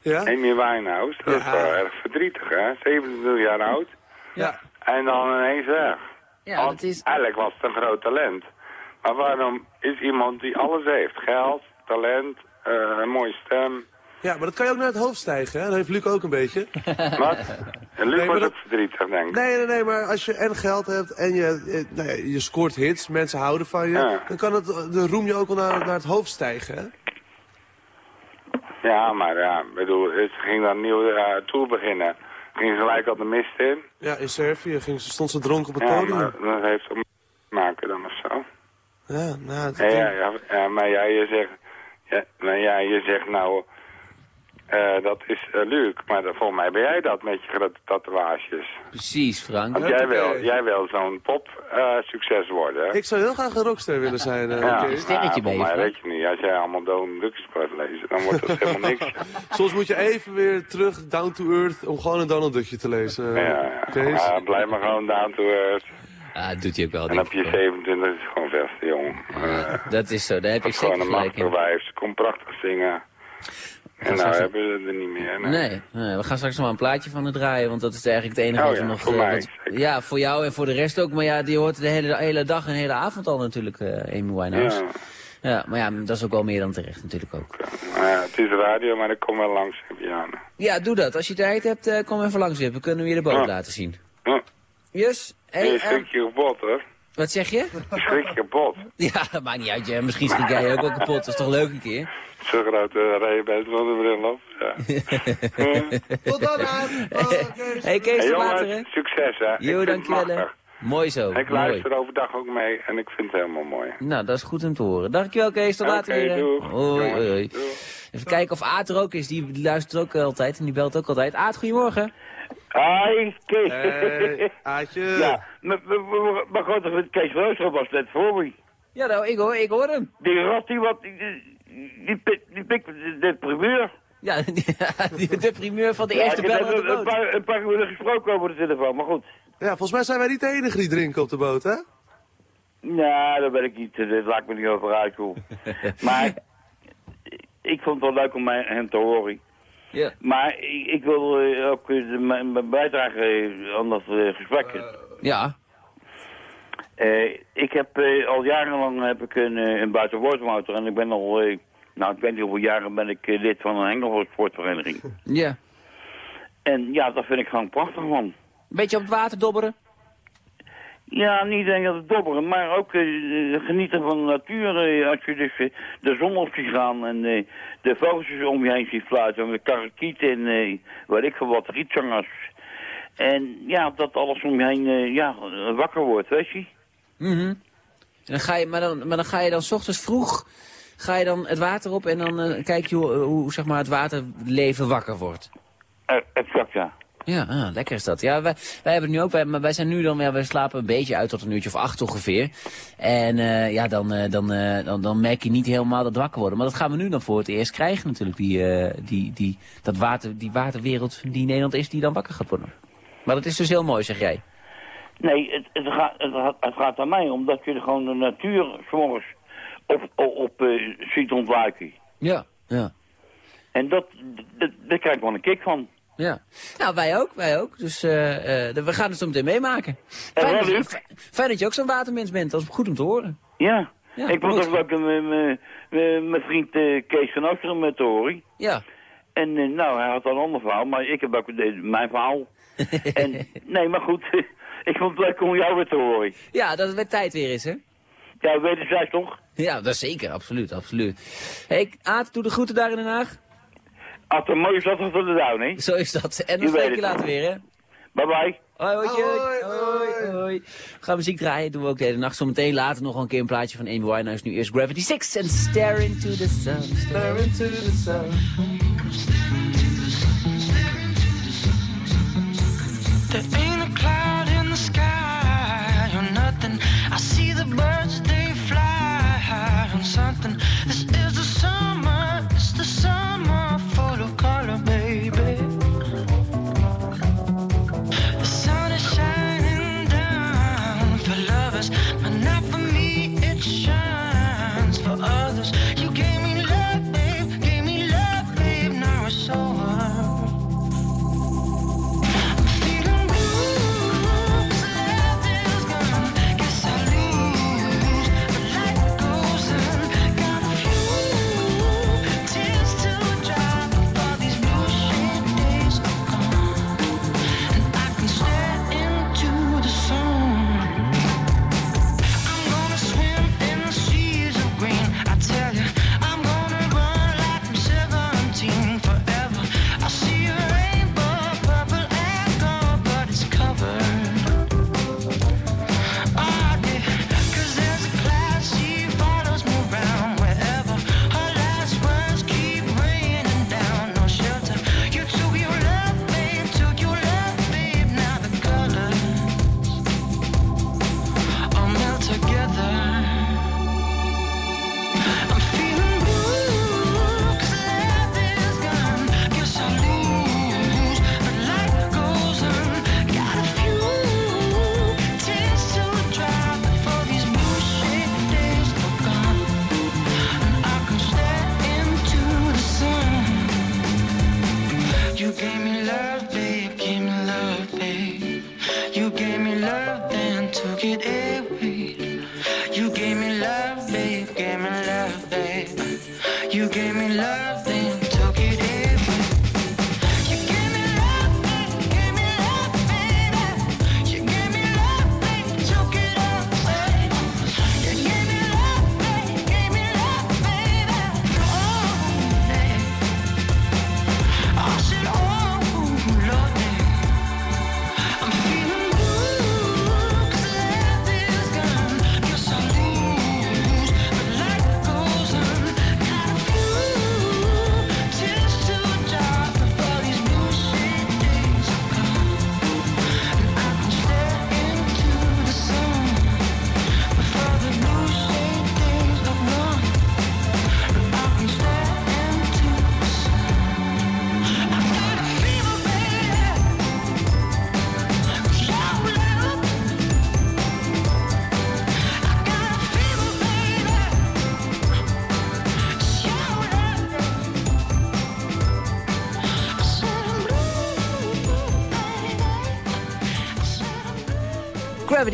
Ja? Amy Winehouse, dat is wel erg verdrietig, hè? 27 jaar oud. Ja. En dan ineens weg. Ja, Want dat is... Eigenlijk was het een groot talent. Maar waarom is iemand die alles heeft? Geld, talent, eh, een mooie stem. Ja, maar dat kan je ook naar het hoofd stijgen, hè? Dat heeft Luc ook een beetje. *laughs* Wat? En Luc Nee, maar wordt dat- ook verdrietig, denk ik. Nee, nee, nee, maar als je en geld hebt en je, eh, nou ja, je scoort hits, mensen houden van je, Ja. dan kan het, de roem je ook wel naar, naar het hoofd stijgen, hè? Ja, maar ja, ik bedoel, ze ging dan een nieuwe eh, tour beginnen. Ging ze gelijk al de mist in. Ja, in Servië ging ze, stond ze dronken op het Ja, podium. maar dat heeft ook mee te maken dan of zo. Ja, nou, Ja, ja, ja, ja, maar ja, je zegt, ja, nou ja, je zegt nou, eh, dat is uh, Luc, maar volgens mij ben jij dat met je grote tatoeages. Precies, Frank. Want jij wil, jij wil zo'n pop eh, succes worden, hè? Ik zou heel graag een rockster willen zijn, eh, ja, Kees. sterretje mij weet je niet. Als jij allemaal Donald Duck's blijft lezen, dan wordt dat helemaal niks. *laughs* Soms moet je even weer terug, down to earth, om gewoon een Donald Duckje te lezen. Ja, ja. Blijf maar gewoon down to earth. Ah, dat doet hij ook wel, En op ik. je 27 is het gewoon vesten, jong. Ja, Eh, dat is zo, daar heb je gewoon zeker een gelijk in. machtige wijf. Ze kon prachtig zingen. En nou straks- hebben ze er niet meer. Nee. Nee, nee, we gaan straks nog maar een plaatje van het draaien, want dat is eigenlijk het enige Oh wat we ja, nog... voor eh, mij, wat- zeker. ja, voor jou en voor de rest ook, maar ja, die hoort de hele, hele dag en de hele avond al natuurlijk, eh Amy Winehouse. Ja. Ja. maar ja, dat is ook wel meer dan terecht natuurlijk ook. Nou ja, het is radio, maar ik kom wel langs, Biane. Ja, doe dat. Als je tijd hebt, eh, kom even langs weer. We kunnen je de boot laten zien. Ja. Yes? Hey, je kapot, hoor. Wat zeg je? Schrik je kapot. Ja, dat maakt niet uit. Ja. Misschien schrik jij ook wel kapot. Dat is toch leuk een keer? Zo grote rij bent van de bril op. Ja. *laughs* Tot dan, aan. Hey Kees, Hey, tot later hè. succes, hè. Jo, het dankjewel. Mooi zo. Ik Mooi. luister overdag ook mee en ik vind het helemaal mooi. Nou, dat is goed om te horen. Dankjewel Kees, tot later weer. doeg. Hoi, hoi, hoi. doeg. Even kijken of Aad er ook is. Die luistert ook altijd en die belt ook altijd. Aad, goedemorgen. Hi, Kees. Hey, Aatje. *laughs* ja, mijn grote vriend Kees Rooster was net voor me. Ja, nou, ik hoor, ik hoor hem. Die rat die wat, die, die, die, pik- die pikt de, de primeur. Ja, *laughs* die- de primeur van de Ja, eerste bel op de een, paar, een paar uur gesproken over de telefoon, maar goed. Ja, volgens mij zijn wij niet de enige die drinken op de boot, hè? Nou, dat ben ik niet, dat laat ik me niet over uit, *laughs* maar ik vond het wel leuk om mij- hem te horen. Ja. Maar ik, ik wil eh, ook eh, mijn bijdrage eh, aan dat gesprek. Ja. Eh, ik heb eh, al jarenlang heb ik een, een buitenwoordmotor en ik ben al, eh, nou ik weet niet hoeveel jaren ben ik lid van een hengelsportvereniging. Ja. En ja, dat vind ik gewoon prachtig man. Beetje op het water dobberen. Ja, niet alleen het dobberen, maar ook eh, genieten van de natuur. eh, als je dus eh, de zon op ziet gaan en de vogeltjes om je heen ziet fluiten. Met karakieten en eh weet ik veel wat, rietzangers. En ja, dat alles om je heen ja, wakker wordt, weet je. Mhm. En dan ga je, maar, dan, maar dan ga je dan 's ochtends vroeg ga je dan het water op en dan kijk je hoe, hoe zeg maar, het waterleven wakker wordt. Exact, ja. Ja, ah, lekker is dat. Ja, wij, wij hebben nu ook, wij, maar wij zijn nu dan, ja, wij slapen een beetje uit tot een uurtje of acht ongeveer. En eh, ja, dan, eh, dan, eh, dan, dan merk je niet helemaal dat wakker worden. Maar dat gaan we nu dan voor het eerst krijgen natuurlijk, die, die, die, dat water, die waterwereld die in Nederland is, die dan wakker gaat worden. Maar dat is dus heel mooi, zeg jij. Nee, het, het, gaat, het, gaat, het gaat aan mij, omdat je gewoon de natuur 's morgens op, op, op ziet ontwijken. Ja, ja. En dat, dat, daar krijg ik wel een kick van. Ja, nou wij ook, wij ook. Dus eh, eh, we gaan het zo meteen meemaken. Fijn, wel dat, fijn dat je ook zo'n watermens bent, dat is goed om te horen. Ja, Ja, ik om eh, mijn- vriend eh, Kees van Oosteren met te horen. Ja, En eh, nou, hij had een ander verhaal, maar ik heb ook eh, mijn verhaal. *laughs* en, nee, maar goed, *laughs* ik vond het leuk om jou weer te horen. ja dat het weer tijd weer is, hè? Ja, wederzijds toch? Ja, dat zeker, absoluut, absoluut. Hey, Aad, doe de groeten daar in Den Haag. Als het mooi is, dat de duin, hè? Zo is dat. En dan spreek je het. later weer, hè? Bye bye. Hoi, hoi, Hoi, hoi, hoi. We gaan muziek draaien, doen we ook de hele nacht. Zometeen later nog een keer een plaatje van Amy Winehouse. Nu eerst Gravity 6 en Stare Into The Sun. Stare Into The Sun. There ain't a cloud in the sky or nothing. I see the birds, they fly on something.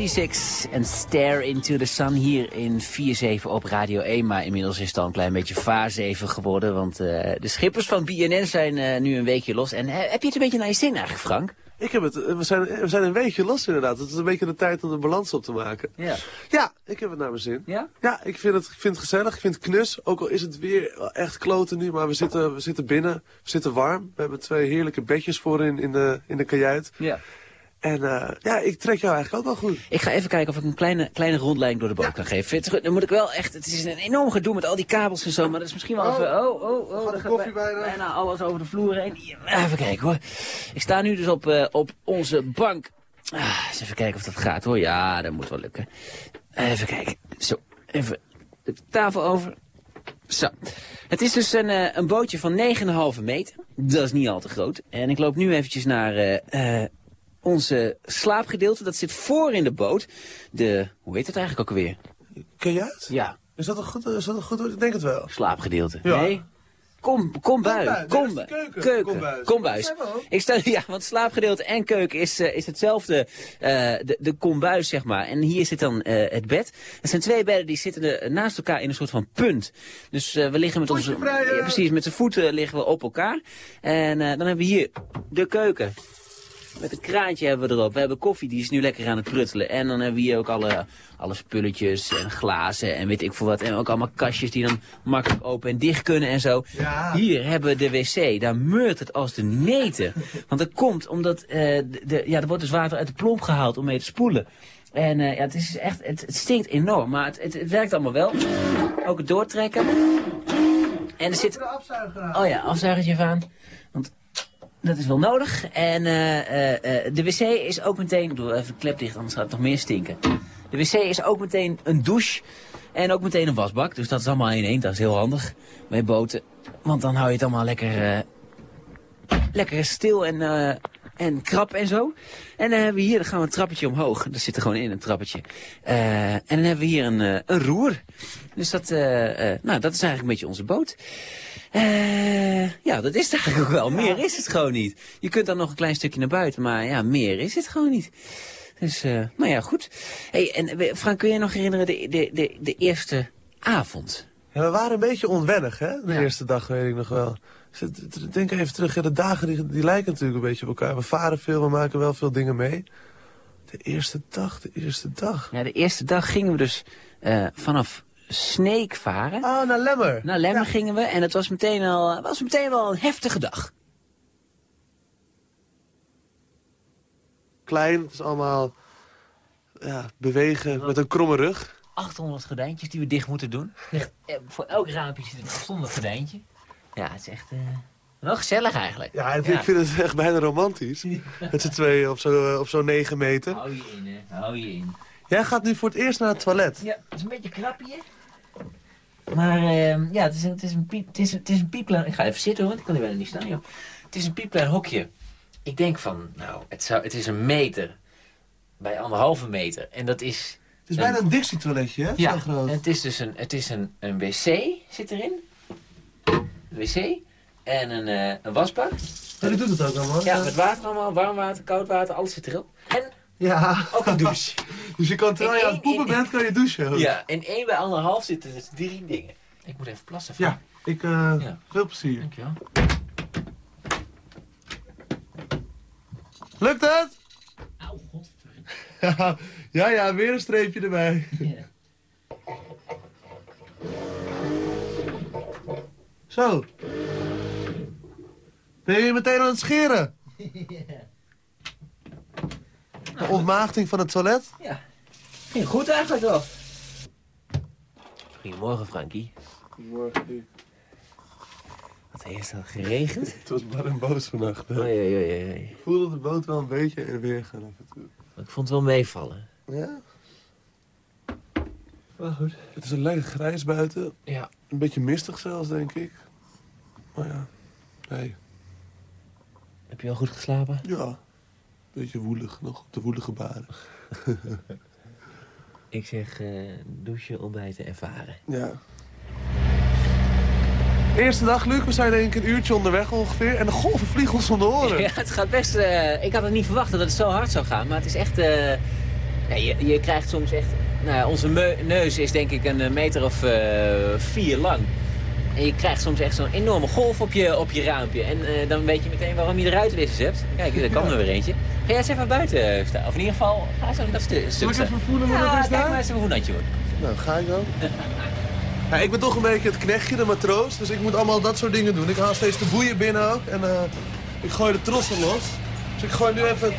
36 en Stare into the Sun hier in 4-7 op Radio 1. Maar inmiddels is het al een klein beetje vaar 7 geworden. Want eh, de schippers van BNN zijn eh, nu een weekje los. En eh, heb je het een beetje naar je zin eigenlijk, Frank? Ik heb het, we zijn, we zijn een weekje los inderdaad. Het is een beetje de tijd om de balans op te maken. Ja. Ja, ik heb het naar mijn zin. Ja? Ja, ik vind het, ik vind het gezellig, ik vind het knus. Ook al is het weer echt kloten nu, maar we zitten, we zitten binnen. We zitten warm. We hebben twee heerlijke bedjes voor in, in de, in de kajuit. Ja. En eh, ja, ik trek jou eigenlijk ook wel goed. Ik ga even kijken of ik een kleine, kleine rondleiding door de boot kan geven. Het goed? Dan moet ik wel echt... Het is een enorm gedoe met al die kabels en zo. Maar dat is misschien wel Oh. even... Oh, oh, oh. De koffie bij- bijna? bijna alles over de vloer heen. Even kijken hoor. Ik sta nu dus op, eh, op onze bank. Ah, eens even kijken of dat gaat hoor. Ja, dat moet wel lukken. Even kijken. Zo, even de tafel over. Zo. Het is dus een, eh, een bootje van 9,5 meter. Dat is niet al te groot. En ik loop nu eventjes naar onze slaapgedeelte. Dat zit voor in de boot. De, hoe heet het eigenlijk ook alweer? Kajuit? Ja, Is dat een goed, is dat een goed woord? Ik denk het wel. slaapgedeelte. Ja. Nee? Kom, kom bui. Kombuis. Kom, dat keuken. keuken. Kombuis. Kombuis. Dat. Ik sta, *laughs* ja, want slaapgedeelte en keuken is, eh, is hetzelfde. eh, de, de kombuis, zeg maar. En hier zit dan eh, het bed. Het zijn twee bedden die zitten er naast elkaar in een soort van punt. Dus we liggen met onze... Ja, precies, met de voeten liggen we op elkaar. En dan hebben we hier de keuken. Met een kraantje hebben we erop. We hebben koffie, die is nu lekker aan het pruttelen. En dan hebben we hier ook alle, alle spulletjes en glazen en weet ik veel wat. En ook allemaal kastjes die dan makkelijk open en dicht kunnen en zo. Ja. Hier hebben we de wc. Daar meurt het als de neten. Want dat komt omdat eh, de, de- ja, er wordt dus water uit de plomp gehaald om mee te spoelen. En eh, ja, het, is echt, het, het stinkt enorm, maar het, het, het werkt allemaal wel. Ook het doortrekken. En er zit... Oh ja, afzuigertje. Want dat is wel nodig. En eh, eh, eh, de wc is ook meteen... Ik doe even klep dicht, anders gaat het nog meer stinken. De wc is ook meteen een douche. En ook meteen een wasbak. Dus dat is allemaal in één. Dat is heel handig bij boten. Want dan hou je het allemaal lekker, lekker stil en, en krap en zo. En dan hebben we hier, dan gaan we een trappetje omhoog. Dat zit er gewoon in, een trappetje. En dan hebben we hier een, een roer. Dus dat, nou, dat is eigenlijk een beetje onze boot. Eh, ja, dat is het eigenlijk ook wel. Meer is het gewoon niet. Je kunt dan nog een klein stukje naar buiten, maar ja, meer is het gewoon niet. Dus, eh, nou ja, goed. Hey, en eh, Frank, kun je je nog herinneren de, de, de, de eerste avond? Ja, we waren een beetje onwennig, hè? De Ja. eerste dag, weet ik nog wel. Dus Denk even terug, ja, de dagen die, die lijken natuurlijk een beetje op elkaar. We varen veel, we maken wel veel dingen mee. De eerste dag, de eerste dag. Ja, de eerste dag gingen we dus vanaf Sneek varen. Oh, naar Lemmer. Naar Lemmer Ja. gingen we en het was meteen, al, was meteen wel een heftige dag. Klein, het is allemaal ja, bewegen met een kromme rug. 800 gordijntjes die we dicht moeten doen. Echt, eh, voor elk raampje zit een afzonderlijk gordijntje. Ja, het is echt eh, wel gezellig eigenlijk. Ja, ik vind het echt bijna romantisch. *laughs* Met z'n tweeën op zo'n op zo'n 9 meter. Hou je in, hè. Hou je in. Jij gaat nu voor het eerst naar het toilet. Ja, het is een beetje knap hier. Maar ehm, ja, het is, een, het, is een piep, het, is, het is een. Ik ga even zitten hoor, want ik kan hier bijna niet staan joh. Het is een piepklein hokje. Ik denk van, nou, het, zou, het is een meter bij anderhalve meter. En dat is... Het is bijna een Dixie-toiletje, hè? Ja, Zo groot. en het is dus een, het is een, een wc zit erin. Een wc en een, eh, een wasbak. Ja, die doet het ook allemaal. Ja, met water allemaal, warm water, koud water, alles zit erop. En Ja. ook een douche. *laughs* Dus je kan, terwijl je aan het poepen bent, kan je douchen. ook. Ja, in één bij anderhalf zitten dus drie dingen. Ik moet even plassen. Ja, ik, Ja. veel plezier. Dankjewel. Lukt het? Auw, godverdomme. Ja, *laughs* ja, ja, weer een streepje erbij. Ja. Zo. Ben je meteen aan het scheren? *laughs* De ontmaagding van het toilet? Ja. Ging goed eigenlijk wel. Goedemorgen, Frankie. Goedemorgen. Wat heeft het geregend? Het was bar en boos vannacht. hè. Oei, oei, oei, oei. Ik voelde de boot wel een beetje en weer gaan af en toe. Maar Ik vond het wel meevallen. Ja? Maar goed. Het is een lekker grijs buiten. Ja. Een beetje mistig zelfs, denk ik. Maar ja, nee. Heb je wel goed geslapen? Ja. Beetje woelig, nog op de woelige baren. *laughs* Ik zeg eh, douchen, ontbijten en varen. Ja. Eerste dag, Luc. We zijn denk ik een uurtje onderweg ongeveer. En de golven vliegen ons om de oren. *laughs* Ja, het gaat best... eh, ik had het niet verwacht dat het zo hard zou gaan. Maar het is echt... eh, ja, je, je krijgt soms echt... Nou, ja, onze neus is denk ik een meter of vier lang. En je krijgt soms echt zo'n enorme golf op je, op je raampje. En eh, dan weet je meteen waarom je de ruitenwissers hebt. Kijk, daar kan er weer eentje. Ga jij eens even buiten staan. Of in ieder geval, ga eens aan dat stu- Zal stuk ik staan. even voelen hoe Ja, dat is kijk maar eens hoe nat je wordt. Nou, ga ik dan. *laughs* Ja, ik ben toch een beetje het knechtje, de matroos. Dus ik moet allemaal dat soort dingen doen. Ik haal steeds de boeien binnen ook. En eh, ik gooi de trossen los. Dus ik gooi nu even...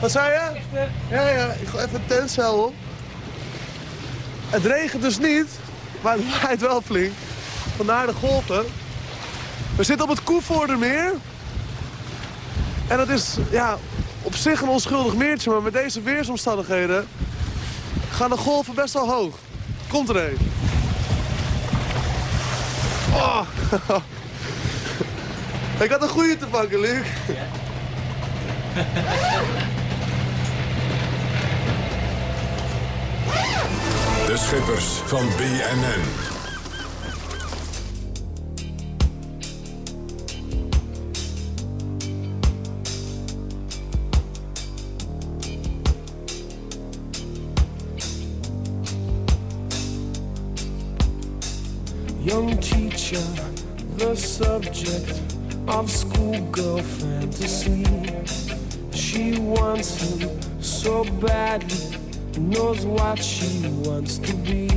Wat zei je? Ja, ja. Ik gooi even een tentcel op. Het regent dus niet. Maar het *laughs* waait wel flink. Vandaar de golven. We zitten op het Koevoordermeer. En dat is ja, op zich een onschuldig meertje. Maar met deze weersomstandigheden gaan de golven best wel hoog. Komt er een. Oh. *laughs* Ik had een goede te pakken, Luc. De schippers van BNN. The subject of schoolgirl fantasy. She wants him so badly, knows what she wants to be.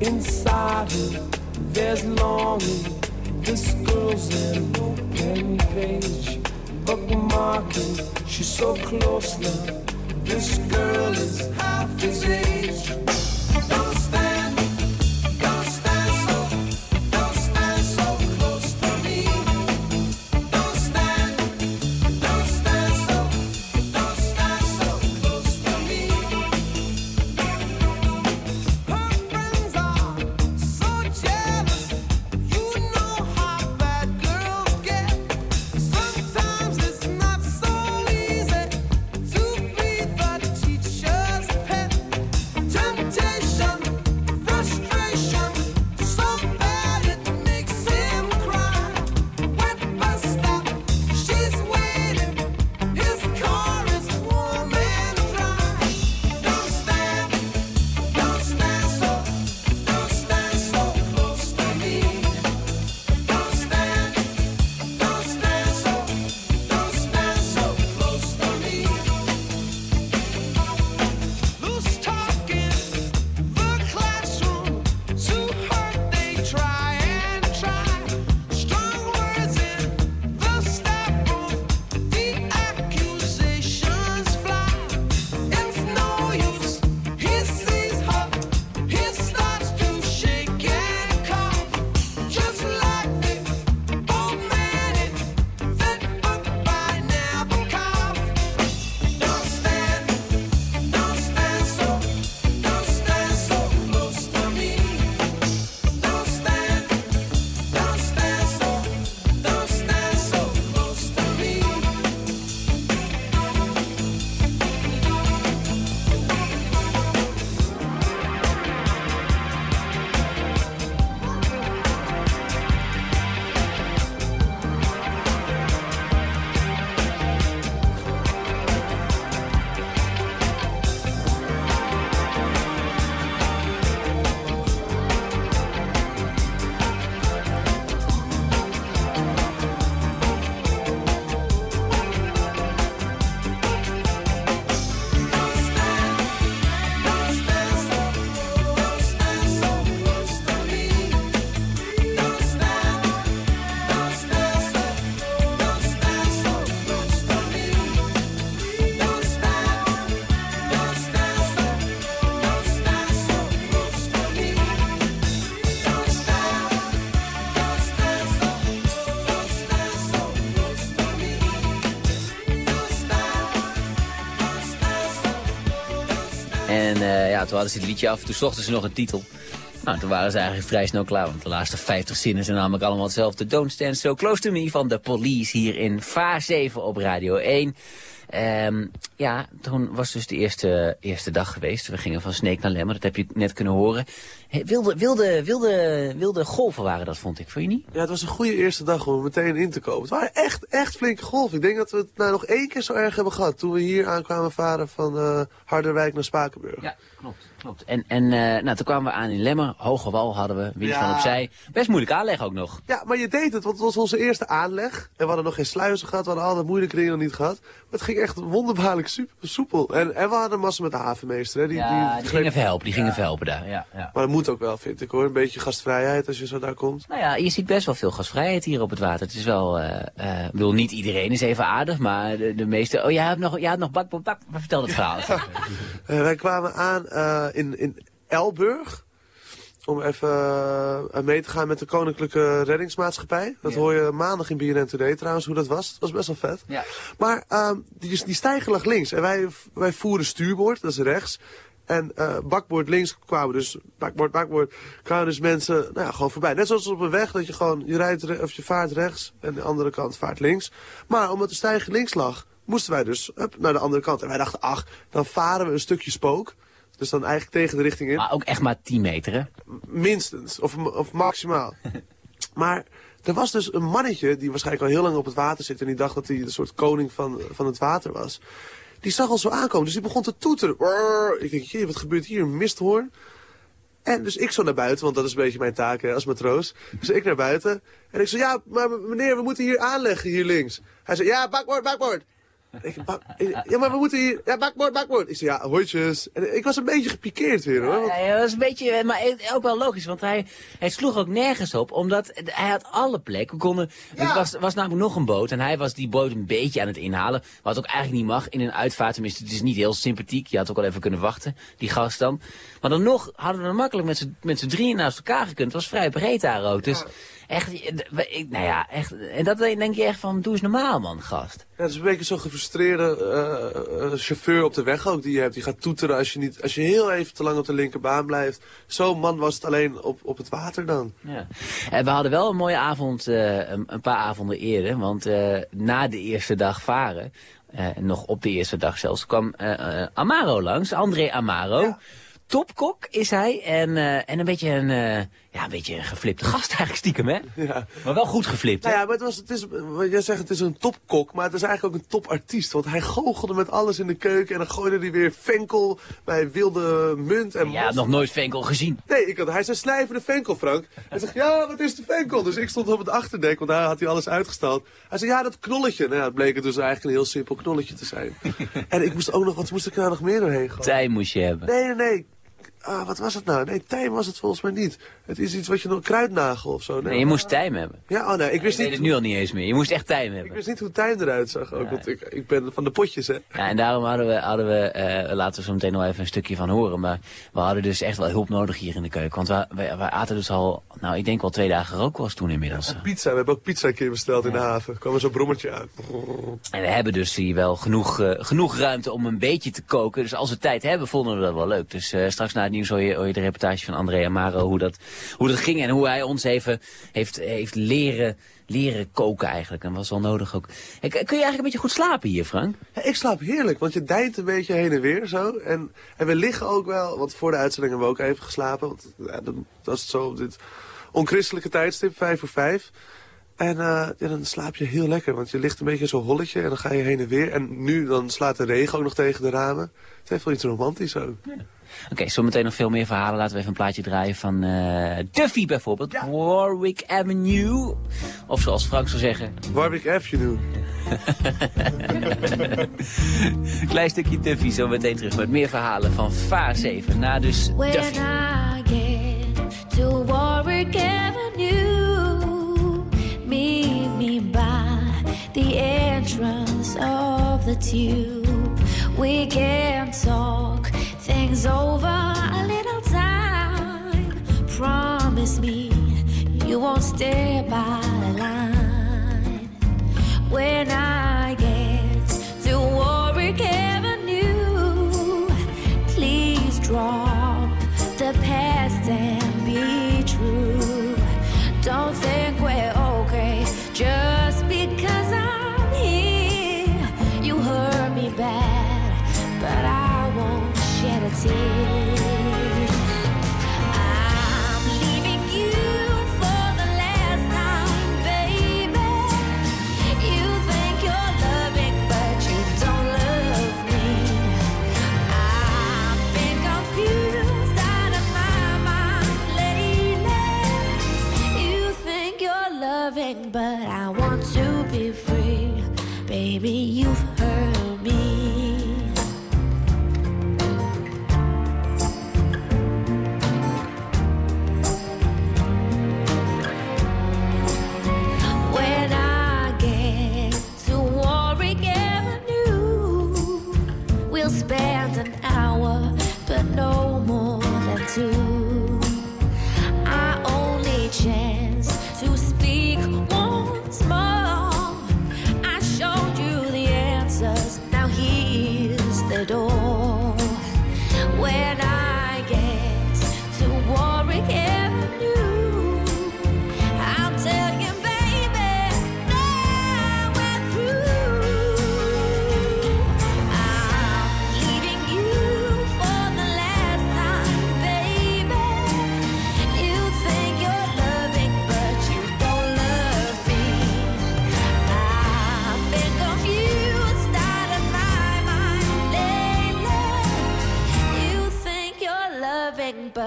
Inside her, there's longing. This girl's an open page, bookmarking. She's so close now. This girl is half his age. Don't stand toen hadden ze het liedje af. Toen zochten ze nog een titel. Nou, toen waren ze eigenlijk vrij snel klaar. Want de laatste 50 zinnen zijn namelijk allemaal hetzelfde. Don't Stand So Close To Me van The Police hier in Vaar 7 op Radio 1. Ehm, ja, toen was dus de eerste, eerste dag geweest. We gingen van Sneek naar Lemmer, dat heb je net kunnen horen. Wilde, wilde, wilde, wilde golven waren dat, vond ik. Vond je niet? Ja, het was een goede eerste dag om meteen in te komen. Het waren echt, echt flinke golven. Ik denk dat we het nou nog één keer zo erg hebben gehad. Toen we hier aankwamen varen van eh, Harderwijk naar Spakenburg. Ja, klopt. klopt. En, en eh, nou, toen kwamen we aan in Lemmer. Hoge wal hadden we, wind Ja. van opzij. Best moeilijk aanleg ook nog. Ja, maar je deed het, want het was onze eerste aanleg. En we hadden nog geen sluizen gehad, we hadden alle moeilijke dingen nog niet gehad. Maar het ging echt wonderbaarlijk super soepel. En, en we hadden massa met de havenmeester. Hè. Die, Ja, die, ging even helpen. Die ging even helpen daar. Ja, ja. Maar dat moet ook wel, vind ik hoor. Een beetje gastvrijheid als je zo daar komt. Nou ja, je ziet best wel veel gasvrijheid hier op het water. Het is wel, eh eh, ik bedoel, niet iedereen is even aardig, maar de, de meeste... Oh, jij hebt nog, jij hebt nog bak, bak, bak. Vertel het verhaal. *laughs* Eh, wij kwamen aan in, in Elburg. Om even mee te gaan met de Koninklijke Reddingsmaatschappij. Dat Ja. hoor je maandag in BNN Today trouwens, hoe dat was. Het was best wel vet. Ja. Maar ehm, die, die stijger lag links. En wij, wij voeren stuurboord, dat is rechts. En eh, bakboord links kwamen dus, bakboord, bakboord, kwamen dus mensen nou ja, gewoon voorbij. Net zoals op een weg, dat je gewoon, je, rijdt, of je vaart rechts en de andere kant vaart links. Maar omdat de stijger links lag, moesten wij dus naar de andere kant. En wij dachten, ach, dan varen we een stukje spook. Dus dan eigenlijk tegen de richting in. Maar ook echt maar 10 meter, hè? Minstens, of, of maximaal. *laughs* maar er was dus een mannetje die waarschijnlijk al heel lang op het water zit... en die dacht dat hij een soort koning van, van het water was. Die zag ons zo aankomen, dus die begon te toeteren. Ik denk, jee, wat gebeurt hier? Misthoorn? En dus ik zo naar buiten, want dat is een beetje mijn taak als matroos. Dus ik naar buiten. En ik zei, ja, maar meneer, we moeten hier aanleggen, hier links. Hij zei, ja, bakboord, bakboord. Ik, bak, ik- ja, maar we moeten hier... Ja, bakboord, bakboord. Ik zei, ja, hondjes. En ik was een beetje gepikeerd weer, hoor. want- Ja, ja, dat is een beetje, maar ook wel logisch, want hij, hij sloeg ook nergens op, omdat hij had alle plekken. We konden, Er was, was namelijk nog een boot en hij was die boot een beetje aan het inhalen, wat ook eigenlijk niet mag in een uitvaart. Tenminste, het is niet heel sympathiek, je had ook al even kunnen wachten, die gast dan. Maar dan nog hadden we makkelijk met z'n- met z'n drieën naast elkaar gekund. Het was vrij breed daar ook, dus echt, eh, ik- nou ja, echt, en dat denk je echt van, doe eens normaal man, gast. Ja, het is een beetje zo'n gefrustreerde eh, eh, chauffeur op de weg ook die je hebt. Die gaat toeteren als je, niet, als je heel even te lang op de linkerbaan blijft. Zo'n man was het alleen op, op het water dan. Ja. En we hadden wel een mooie avond, eh, een, een paar avonden eerder. Want eh, na de eerste dag varen, eh, nog op de eerste dag zelfs, kwam eh, eh, Amaro langs. André Amaro. Topkok is hij. En, eh, en een beetje een, eh, ja, een beetje een geflipte gast eigenlijk stiekem, hè? Ja. Maar wel goed geflipt, hè? Nou ja, maar het was, het is, wat jij zegt het is een topkok, maar het is eigenlijk ook een topartiest. Want hij goochelde met alles in de keuken en dan gooide hij weer venkel bij wilde munt en Ja, nog nooit Venkel gezien. Nee, ik had, hij zei slijvende venkel, Frank. Hij zegt, ja, wat is de venkel? Dus ik stond op het achterdek, want daar had hij alles uitgestald. Hij zei, ja, dat knolletje. Nou ja, het bleek dus eigenlijk een heel simpel knolletje te zijn. *laughs* en ik moest ook nog, wat moest ik nou nog meer doorheen gooien? Tij moest je hebben. Nee, nee, nee. Ah, wat was het nou? Nee, tijm was het volgens mij niet. Het is iets wat je nog, kruidnagel of zo. Nee, je moest tijm hebben. Ja, oh nee, ik wist Ik weet niet, het nu al niet eens meer. Je moest echt tijm ik hebben. wist niet hoe tijm eruit zag ook. Want ik, ik ben van de potjes, hè. Ja, en daarom hadden we, hadden we eh, laten we zo meteen nog even een stukje van horen. Maar we hadden dus echt wel hulp nodig hier in de keuken. Want we, we, we aten dus al, nou ik denk wel twee dagen rookwas toen inmiddels. Pizza, we hebben ook pizza een keer besteld in de haven. Er kwam er zo'n brommertje uit. En we hebben dus hier wel genoeg, eh, genoeg ruimte om een beetje te koken. Dus als we tijd hebben, vonden we dat wel leuk. Dus eh, straks na het nieuws hoor je, hoor je de reportage van André Amaro hoe dat, hoe dat ging. En hoe hij ons even heeft, heeft leren, leren koken eigenlijk. En was wel nodig ook. Kun je eigenlijk een beetje goed slapen hier, Frank? Ja, ik slaap heerlijk, want je deint een beetje heen en weer zo. En, en we liggen ook wel, want voor de uitzending hebben we ook even geslapen. Want ja, dan was het zo op dit onchristelijke tijdstip, vijf voor vijf. En eh, ja, dan slaap je heel lekker, want je ligt een beetje zo'n holletje en dan ga je heen en weer. En nu dan slaat de regen ook nog tegen de ramen. Het heeft wel iets romantisch ook. Oké, zometeen nog veel meer verhalen. Laten we even een plaatje draaien van eh Duffy bijvoorbeeld. Warwick Avenue. Of zoals Frank zou zeggen. Warwick Avenue. *laughs* Klein stukje Duffy, zo meteen terug met meer verhalen van Vaar 7. Na dus When Duffy. I get to Warwick Avenue, meet me by the entrance of the tube. We can talk things over a little time. Promise me you won't stay by the line. When I get to Warwick Avenue, please drop the past and be true. Don't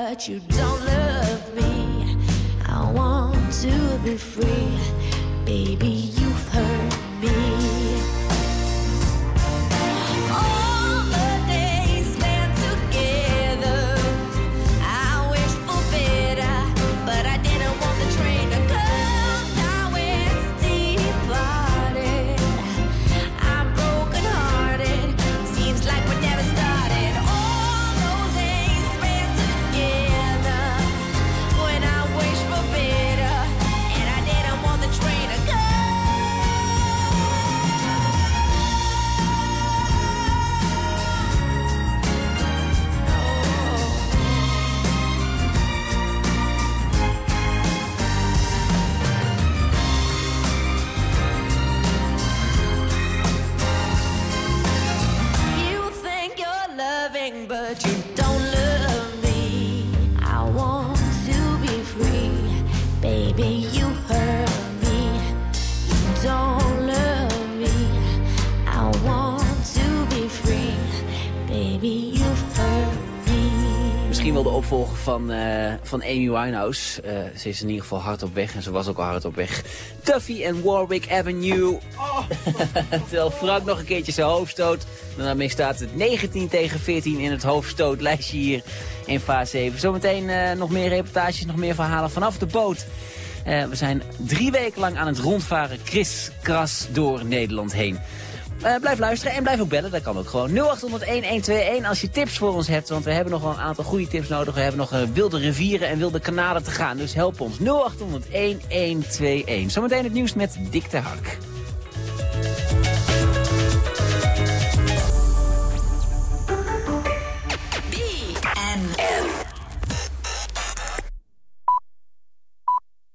but you don't love me. I want to be free, baby. Van, eh, van Amy Winehouse. Eh, ze is in ieder geval hard op weg en ze was ook al hard op weg. Duffy en Warwick Avenue. *laughs* Terwijl Frank nog een keertje zijn hoofd stoot. Daarmee staat het 19 tegen 14 in het hoofdstootlijstje hier in fase 7. Zometeen eh, nog meer reportages, nog meer verhalen vanaf de boot. We zijn drie weken lang aan het rondvaren, kriskras door Nederland heen. Eh, blijf luisteren en blijf ook bellen, dat kan ook gewoon. 0800-1121 als je tips voor ons hebt, want we hebben nog wel een aantal goede tips nodig. We hebben nog eh, wilde rivieren en wilde kanalen te gaan, dus help ons. 0800-1121. Zometeen het nieuws met Dick de Hark.